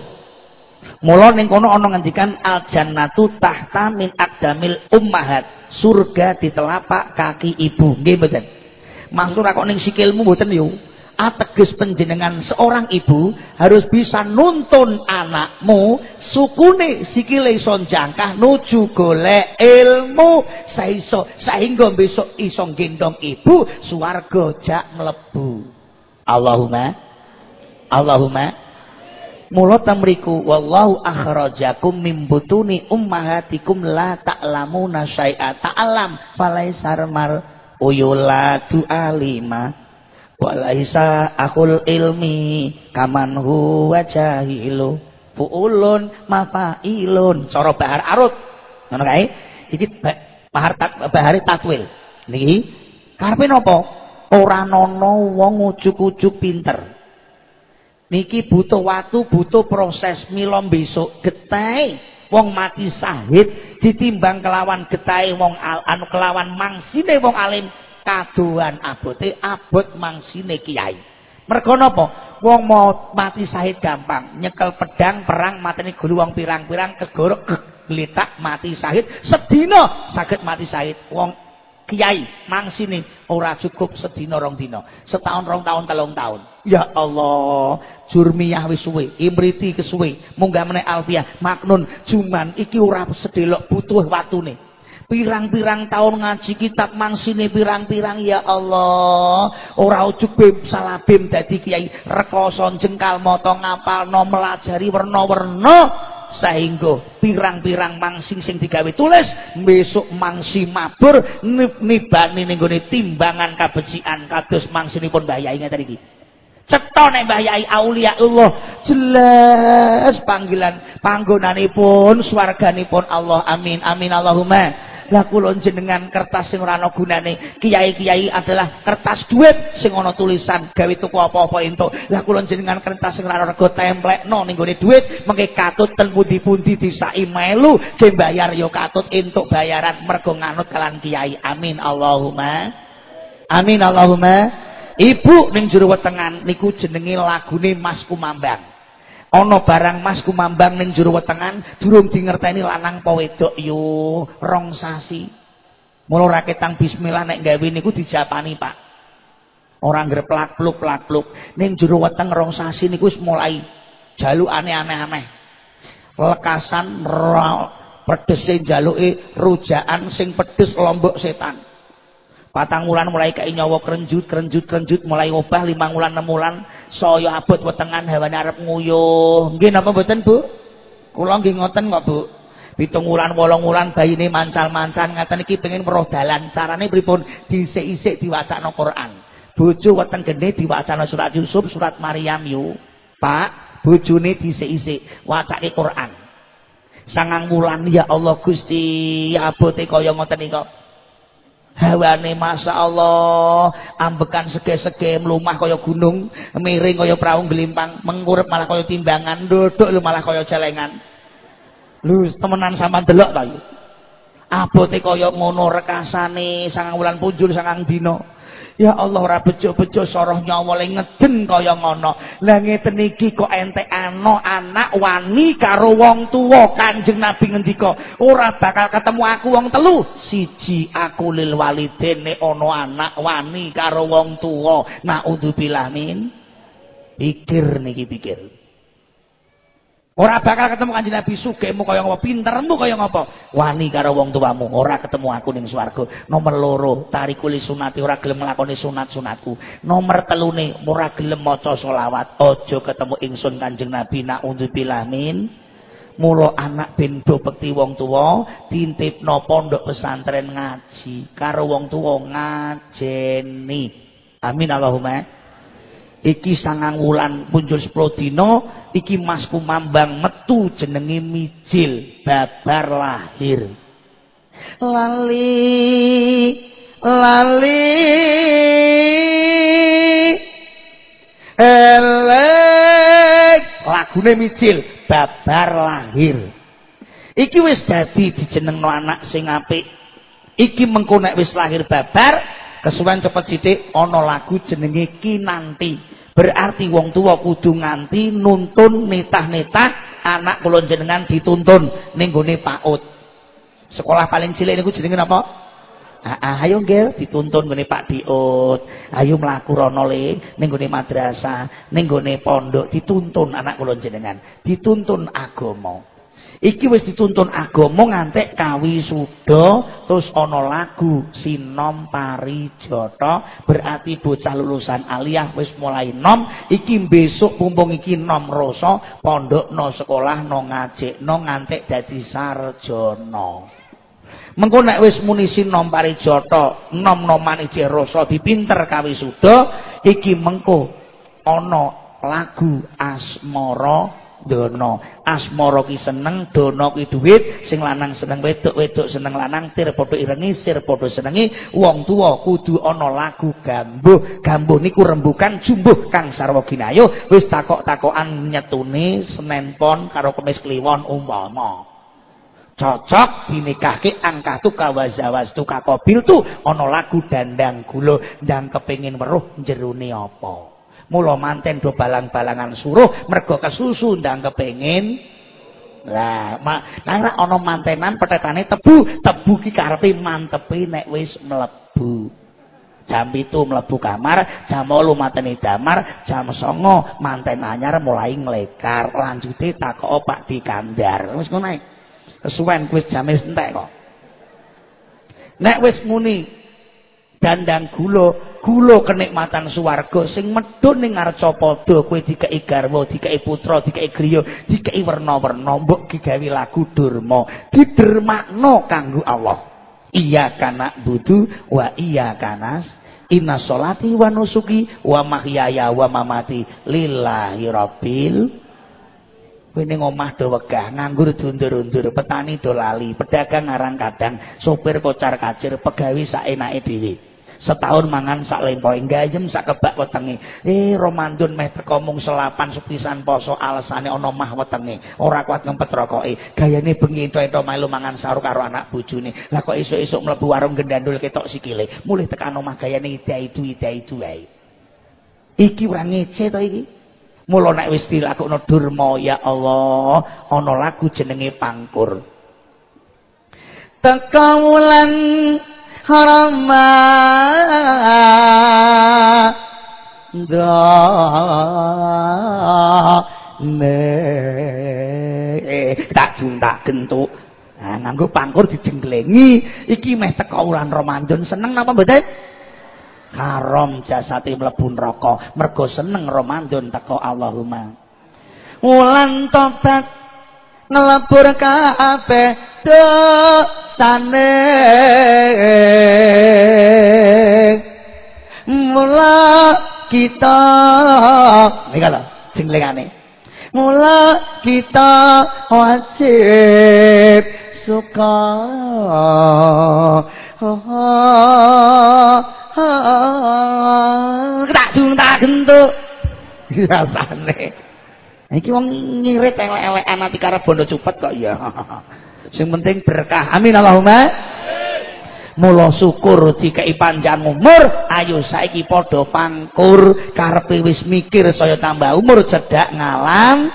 Mula ning kono ana ngendikan al jannatu tahta min aqdamil ummahat. Surga di telapak kaki ibu. Nggih mboten. Maksud kok ning sikilmu mboten yo. Ateges penjenengan seorang ibu harus bisa nuntun anakmu sukune sikile iso jangkah nuju golek ilmu saiso sehingga besok iso gendong ibu swarga jak mlebu. Allahumma Allahumma Mula tamriku wallahu akhrajakum min butuni ummahatikum la ta'lamuna syai'a. Ta'lam falaisar mar uyulatu alima walaisa akul ilmi kaman huwa jahilu. Fuulun mafailun. Cara bahar arut. Ngono kae? Iki bahar bahare takwil. Niki karepe napa? Ora ana wong ujug-ujug pinter niki butuh waktu butuh proses. Milom besok getai wong mati sahid ditimbang kelawan getai wong al, anu kelawan mangsine wong alim kaduan abote abot mangsine kiai. Mergo napa? Wong mau mati sahid gampang. Nyekel pedang perang mateni gulu wong pirang-pirang kegorok gletak mati sahid sedina sakit mati sahid wong kiai mangsine ora cukup sedina rong dina. Setahun rong tahun telung tahun ya Allah jurmiyah wis suwe imriti kesuwe munggah meneh alfiah maknun cuman iki ora sedelok butuh waktune pirang-pirang tahun ngaji kitab mangsine pirang-pirang ya Allah ora ujug bim salabim dadi kiai. Rekoso jengkal moto ngapalno melajari werna-werna sehingga pirang-pirang mangsing sing digawe tulis besok mangsi mabur nibani ning timbangan kabecikan kados mangsinipun Mbah Yai ngeten iki cetha nek Mbah Yai Allah jelas panggilan panggonanipun swarganipun Allah. Amin amin Allahumma. Lah kula jenengan kertas sing ora ana gunane. Kiai-kiai adalah kertas duit sing ana tulisan. Gawe tuku apa-apa entuk. Lah kula jenengan kertas sing ora ana rego templekno ning gone duit mengke katut ten pundi-pundi disaki melu ge bayar ya katut entuk bayaran mergo nganut kalan kiai. Amin Allahumma. Amin Allahumma ibu ning jero wetengan niku jenenge lagune Mas Kumambang. Ana barang mas kumambang ning jero wetengan durung dingerteni lanang apa wedok yo rong sasi. Mula raketang bismillah nek gawe niku dijapani Pak. Ora ngreplak pluk plak pluk ning jero weteng rong sasi niku wis mulai jalukane aneh-aneh. Lekasan pedese jaluke rujaan sing pedes lombok setan patang wulan mulai kei nyawa kerenjut kerenjut kerenjut mulai obah limang wulan enam wulan. Saya abot wetengan hewan arep nguyuh. Nggih napa mboten Bu? Kula nggih ngoten kok Bu. Pitung wulan wolong wulan bayine mancal-mancal. Ngaten iki pengen weruh dalan. Carane pripun? Dhisik-isik diwacana Quran. Bojo weteng gene diwacana surat Yusuf surat Maryam yo Pak bojone dhisik-isik. Wacake Quran. Sangang wulan ya Allah Gusti. Abote kaya ngoten kok hawane Masya Allah. Ambekan sege-sege melumah kaya gunung miring kaya perahu gelimpang mengurep malah kaya timbangan duduk lu malah kaya celengan. Lu temenan sama delok tayo abote kaya ngono rekasane sangang bulan punjul sangang dino Ya Allah ora bejo-bejo soroh nyawa le ngeden kaya ngono. Lah ngeten iki kok entekano anak wani karo wong tuwa. Kanjeng Nabi ngendika, ora bakal ketemu aku wong telu. Siji aku lil walidene ana anak wani karo wong tuwa. Naudzubillah min. Pikir niki pikir. Ora bakal ketemu Kanjeng Nabi sugihmu kaya ngapa, pintermu kaya ngapa. Wani karo wong tuamu, ora ketemu aku ning swarga. Nomor loro, tarikul sunati ora gelem nglakoni sunat-sunatku. Nomor telune ora gelem maca selawat. Aja ketemu ingsun Kanjeng Nabi nak unzubillah min. Mula anak ben do bekti wong tuwa, tintipno pondok pesantren ngaji karo wong tuwa ngajeni. Amin Allahumma iki sangang wulan muncul 10 dina iki masku mambang metu jenenge mijil babar lahir. Lali lali elek. Lagune mijil babar lahir. Iki wis dadi dijenengno anak sing apik. Iki mengko nek wis lahir babar kesuwen cepet sithik ana lagu jenenge kinanti Berarti wong tua kudu nganti nuntun nitah-nitah anak kula jenengan dituntun ning gone PAUD. Sekolah paling cilik niku jenenge napa? Ah, ah, ayo nggih dituntun gone Pak Diut. Ayo mlaku rono le ning gone madrasah, ning pondok dituntun anak kula jenengan, dituntun agama. Iki wis dituntun agama ngantek kawisuda terus ana lagu sinom parijata berarti bocah lulusan aliyah wis mulai nom. Iki besok pumpung iki nom rasa pondokno sekolah no ngantek dadi sarjana. Mengko nek wis muni sinom parijata nom-noman ijeh rasa dipinter kawisuda iki mengko ana lagu asmara dono. Asmara ki seneng dono ki dhuwit sing lanang seneng wedok wedok seneng lanang tir padha irengi sir padha senengi. Wong tuwa kudu ana lagu gambuh. Gambuh niku rembukan jumbuh kang sarwa ginayo wis takok-takokan nyetune Senen Pon karo Kemis Kliwon umpama. Cocok dinikahke angkatu kawazawastu kakobil tu ana lagu dandang gula ndang kepengin weruh jerone apa Mula manten do balang-balangan suruh mergo kesusu ndang kepengin. Lah, mak nang ana mantenan petetane tebu, tebu ki karepe mantepe nek wis mlebu. Jam itu mlebu kamar, jam 8 mateni damar, jam 09 manten anyar mulai nglekar. Lanjute takok Pak di kandar. Wis ngono ae. Kesuwen wis jam entek kok. Nek wis muni dandang gula gula kenikmatan swarga. Sing medhun ning arcapada kowe dikeki garwa dikeki putra dikeki griya dikeki werna-werna mbok digawe lagu durma. Didermakno kanggo Allah. Iya kana budu wa iya kanas. Inna sholati wa nusuki wa mahyaya wa mamati lillahi rabbil kowe ning omah do wegah nganggur dundur-undur petani do lali pedagang ngarang kadang sopir kocar kacir pegawe saenake dhewe. Setahun mangan sak lempoe gayem sak kebak wetenge eh Ramadan meh teko selapan sepisan poso alesane ana mah wetenge ora kuat ngempet rokoke. Gayane bengi entuk melu mangan sahur karo anak bojone. Lah kok esuk-esuk mlebu warung gendandul ketok sikile? Mulih tekan omah gayane ida itu ida itu wae. Iki ora ngece to iki mula nek wis dilakokno durma ya Allah ana lagu jenenge pangkur. Teka wulan harama. Ne tak juntak gentuk. Nah nganggo pangkur dijenglengi iki meh teko wulan Ramadan. Seneng napa mboten haram jasate mlebu neraka. Mergo seneng Ramadan teko Allahumma. Wulan tobat ngelebur kabeh dosane. Mula kita iki lho jenglengane mula kita wajib suka tak junta gentuk biasane Iki wong ngirit elek-elekan ati karep bondo cupet kok ya. Sing penting berkah. Amin Allahumma. Mula syukur dikai panjang umur, ayo saiki padha pangkur karepe wis mikir saya tambah umur cedak ngalam.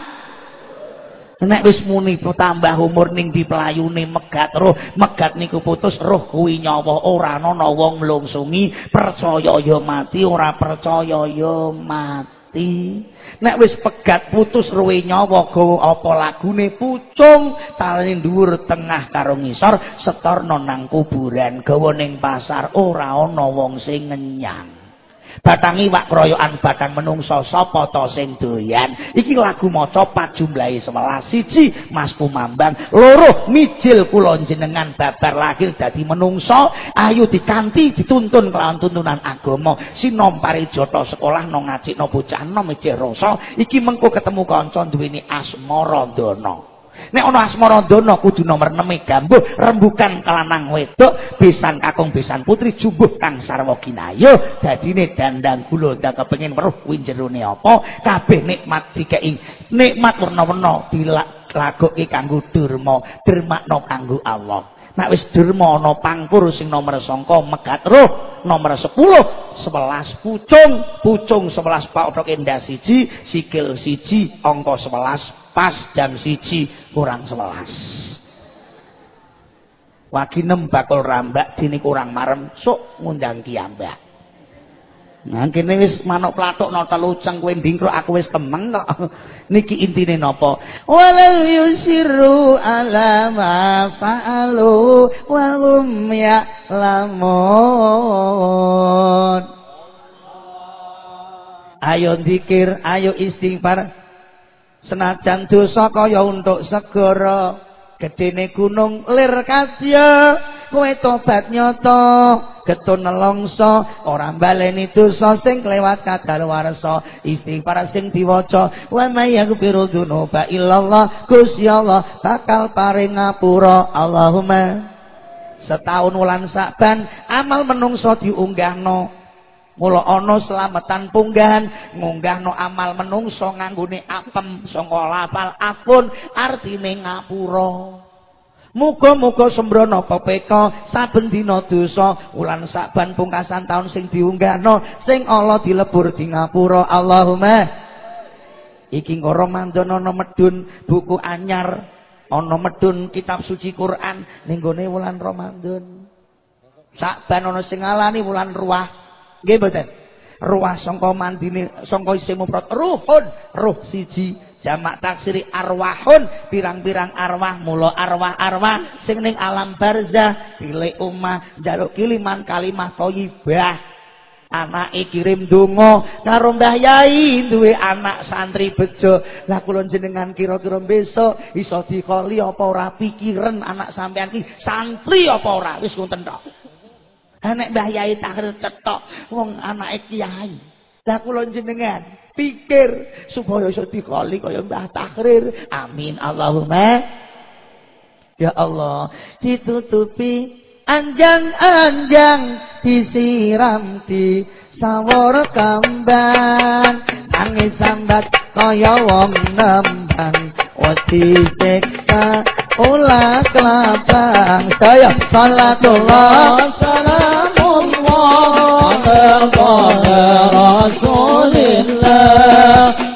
Nek wis muni tambah umur ning diplayune megat roh, megat niku putus roh kuwi nyawa ora ana wong mlungsungi, percaya ya mati, ora percaya ya mati. nek wis pegat putus ruwe nyawa gawa apa lagune pucung talene dhuwur tengah karo ngisor setorno nang kuburan gawa ning pasar ora ana wong sing ngenyang batangi wak kroyokan batang menungso sapa to sing doyan? Iki lagu maca pat jumlahe 11 siji Mas Kumambang loro mijil kula jenengan babar lahir dadi menungso. Ayo dikanti dituntun kelawan tuntunan agama. Sinom parijata sekolah no ngajikno bocah nom mijil rasa. Iki mengko ketemu kanca duweni asmara dana Nek ana asmara dana kudu nomor 6 gambuh rembukan kelanang wedok besan kakung besan putri jumbuh kang sarwa kinayo dadine dandang gula ndak kepengin weruh kuwi jerone apa? Kabeh nikmat dikei nikmat werna-werna dilagokke kanggo derma dermakno kanggo Allah. Nek wis derma ana pangkur sing nomor sangka megat roh nomor 10 11 pucung pucung 11 pak otok endah siji sikil siji angka 11 pas jam siji kurang sebelas wagi bakul rambak dini kurang marem sok ngundang kiambak Nah, kene wis manuk platuk no telu ceng kowe ndingkruk aku wis kemeng kok. Niki intine napa? Walau yusiru ala ma fa'alu wa hum ya'lamun. Ayo zikir, ayo istighfar, senajan dosa kaya untuk segara gedene gunung lir kadya kowe tobat nyoto getun nelongso baleni dosa sing kelewat kadaluwarsa istighfar sing diwaca wa may yaghfiru dzunuba illallah Gusti Allah bakal paring ngapura Allahumma. Setahun wulan Saban amal menungso diunggahno Mula ana slametan punggahan ngunggahno amal menungso nganggone apem saka lapal apun artine ngapura. Muga-muga sembrono pepeka saben dina dosa wulan Saban pungkasan taun sing diunggahno sing Allah dilebur di ngapura. Allahumma Iki ngoro mandon ana medun buku anyar ana medun kitab suci Quran ning gone wulan Ramadan. Saban ana sing ngalani wulan Ruah Nggih mboten. Ruah sangka mandine sangka isim ruhun, ruh siji. Jamak taksiri arwahun. Pirang-pirang arwah mula arwah-arwah. Sing ning alam barzah pilih umah jaluk kiliman kalimah thayyibah anake kirim donga karo Mbah Yai duwe anak santri bejo. Lah kula jenengan kira-kira besok iso dikoli apa ora pikiran anak sampean ki santri apa ora? Wis ngoten tok Anak Mbah Yai takhir cetok wong anake kiai. Lah kula jenengan pikir supaya iso dikali kaya Mbah Tahrir. Amin Allahumma. Ya Allah, ditutupi anjang-anjang disiram di sawur kambang nangis sambat kaya wong nembang wedi siksa ula kelabang saya salatullah salamullah ala rasulillah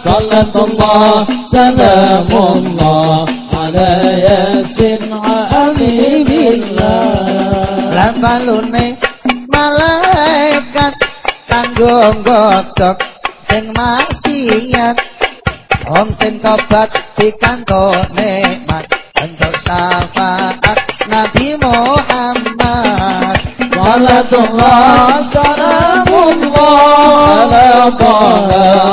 salatullah salamullah ala yasin habibillah lamalune malaikat kanggo godhok sing maksiat Om sing tobat pikanto nikmat untuk syafaat Nabi Muhammad. Salatullah salamullah ala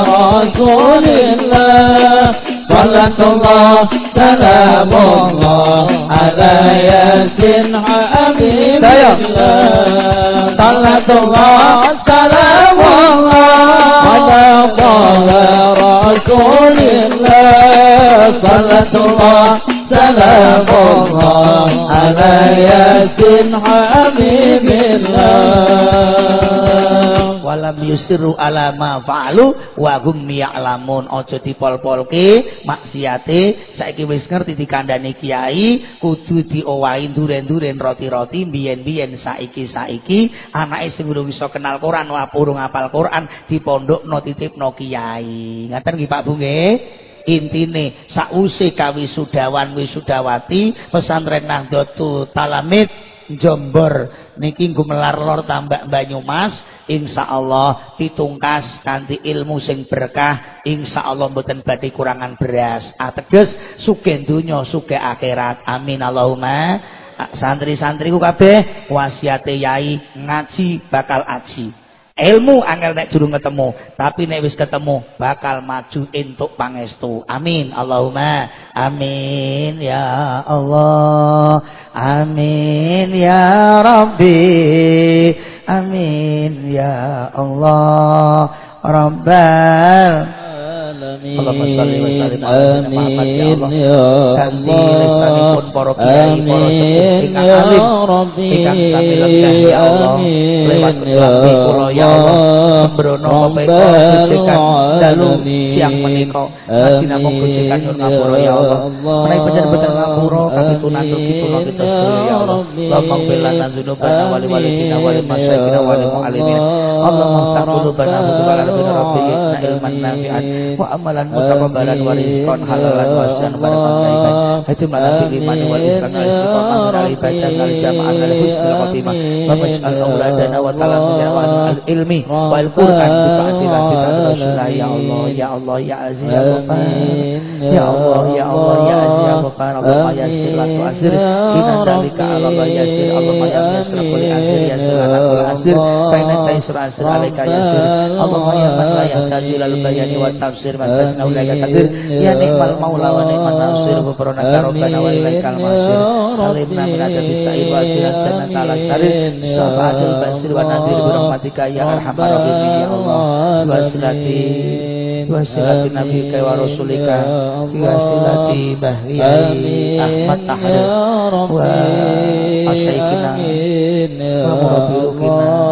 Rasulillah Salatullah salamullah ala yasin habibillah Salatullah salamullah ala Rasulillah الله صلاة الله سلام الله على ياسين حبيب الله walam yusiru ala ma fa'alu wa hum ya'lamun. Aja dipol-polke maksiate saiki wis ngerti dikandani kiai kudu diowahi duren-duren roti-roti biyen-biyen saiki-saiki. Anake sing urung iso kenal Quran wa urung apal Quran dipondokno titipno kiai. Ngaten nggih Pak Bu nggih? Intine sause kawisudawan wisudawati pesantren Nahdlatul Talamid Jombor niki gumelar lor tambak Banyumas. Insyaallah pitungkas kanthi ilmu sing berkah. Insyaallah mboten badhe kurangan beras. Ateges sugih donya sugih akhirat. Amin. Allahumma. Santri-santriku kabeh wasiate yai ngaji bakal aji ilmu angel nek durung ketemu tapi nek wis ketemu bakal maju entuk pangestu. Amin. Allahumma amin ya Allah. Amin ya Rabbi. Amin ya Allah. Rabbal Allahumma salli wa sallim ala Muhammad ya Allah. Ganti lisanipun para kiai, para sepuh ingkang alim, ingkang sami lenggah ya Allah. Lewat lambi kula ya Allah. Sembrono pepeka kucekan dalu siang menika. Ngaji namung kucekan nyuwun ngapura ya Allah. Menawi panjenengan ngapura kapitunan kituna kita sedaya ya Allah. Allahumma ighfir lana dzunubana wali walidina wali masyayikhina wali muallimin. Allahumma taqabbal lana wa taqabbal rabbina ilman nafi'an wa amalan mutakabbalan wa rizqan halalan wasian barakan ghaiban hatim fil iman wal islam wal istiqamah al ibadah wal jama'ah wal husnul khatimah wa maj'al auladana wa talamidana wa al ilmi wal qur'an bi rasulullah ya Allah ya Allah ya aziz ya ghafar ya Allah ya Allah. Ya aziz ya ghafar Allahumma yassir la tu'asir inna dalika ala Allah yassir. Allahumma ya yassir kulli asir yassir lana kulli asir fa inna taysir asir alaika yassir. Allahumma ya man la yahtaju lal bayani wa tafsir man tasna ulaika kadir. Ya nikmal maula wa nikmal nasir ghufranaka rabbana wa ilaikal masir. Salimna min adabi sa'ir wa akhirat jannata ala sarir sabatul basir wa nadir bi rahmatika ya arhamar rahimin ya Allah. Wasilati wasilati nabi wa rasulika. Wasilati bahyai Ahmad Tahrir wa asyaikina. Wa murabbiukina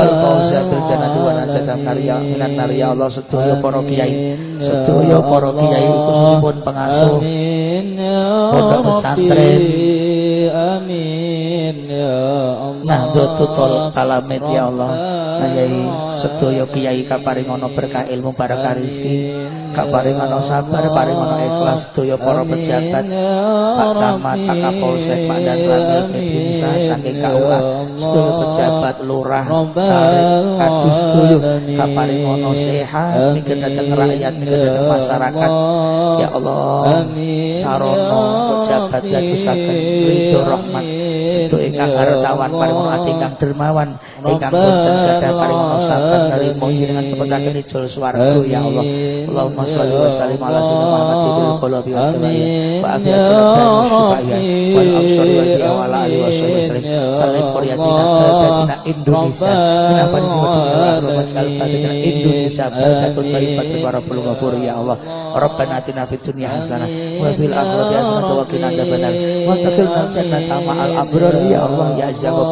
wal fawza bil jannati wa najatan narya minan narya Allah sedaya para kiai sedaya para kiai khususipun pengasuh. Pondok pesantren. Amin ya Nah tutul talamet ya Allah. Ayai sedaya kiai kaparingono berkah ilmu barokah rezeki kaparingono sabar paringono ikhlas sedaya para pejabat Pak Camat Pak Kapolsek Pak Danlanil Pepinsa saking KUA sedaya pejabat lurah tarik kadus sedaya kaparingono sehat mikir datang rakyat mikir datang masyarakat. Ya Allah sarono pejabat dadosaken ridho rahmat sedaya ingkang hartawan paringono ati dermawan. Ingkang boten gadah paringono sabar nrimo jenengan sepetaken ijol swarga. Ya Allah. Allahumma sholli wa sallim ala sayyidina qulubi wa wa afiyatina wal absari wal bi'a wa ala alihi wa qadatina Indonesia. Kenapa ini wa salfatina Indonesia? Warabul ghafur ya Allah. Rabbana atina fid dunya hasanah wa fil akhirati hasanah wa qina adzabannar. Wa taqilna jannata ma'al abrar ya Allah. Ya azza wa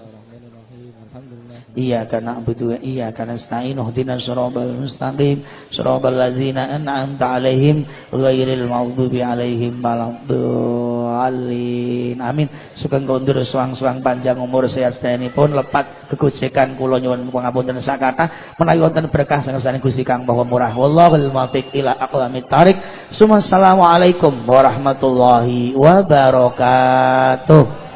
Iyyaka na'budu wa iyyaka nasta'in ihdinas siratal mustaqim siratal ladzina an'amta 'alaihim ghairil maghdubi 'alaihim waladdallin. Amin. Sugeng kondur suang-suang panjang umur sehat sedayanipun lepat kegojekan kula nyuwun pangapunten sakata menawi wonten berkah sangersane Gusti Kang Maha Murah. Wallahul muwaffiq ila aqwamit thariq Assalamualaikum warahmatullahi wabarakatuh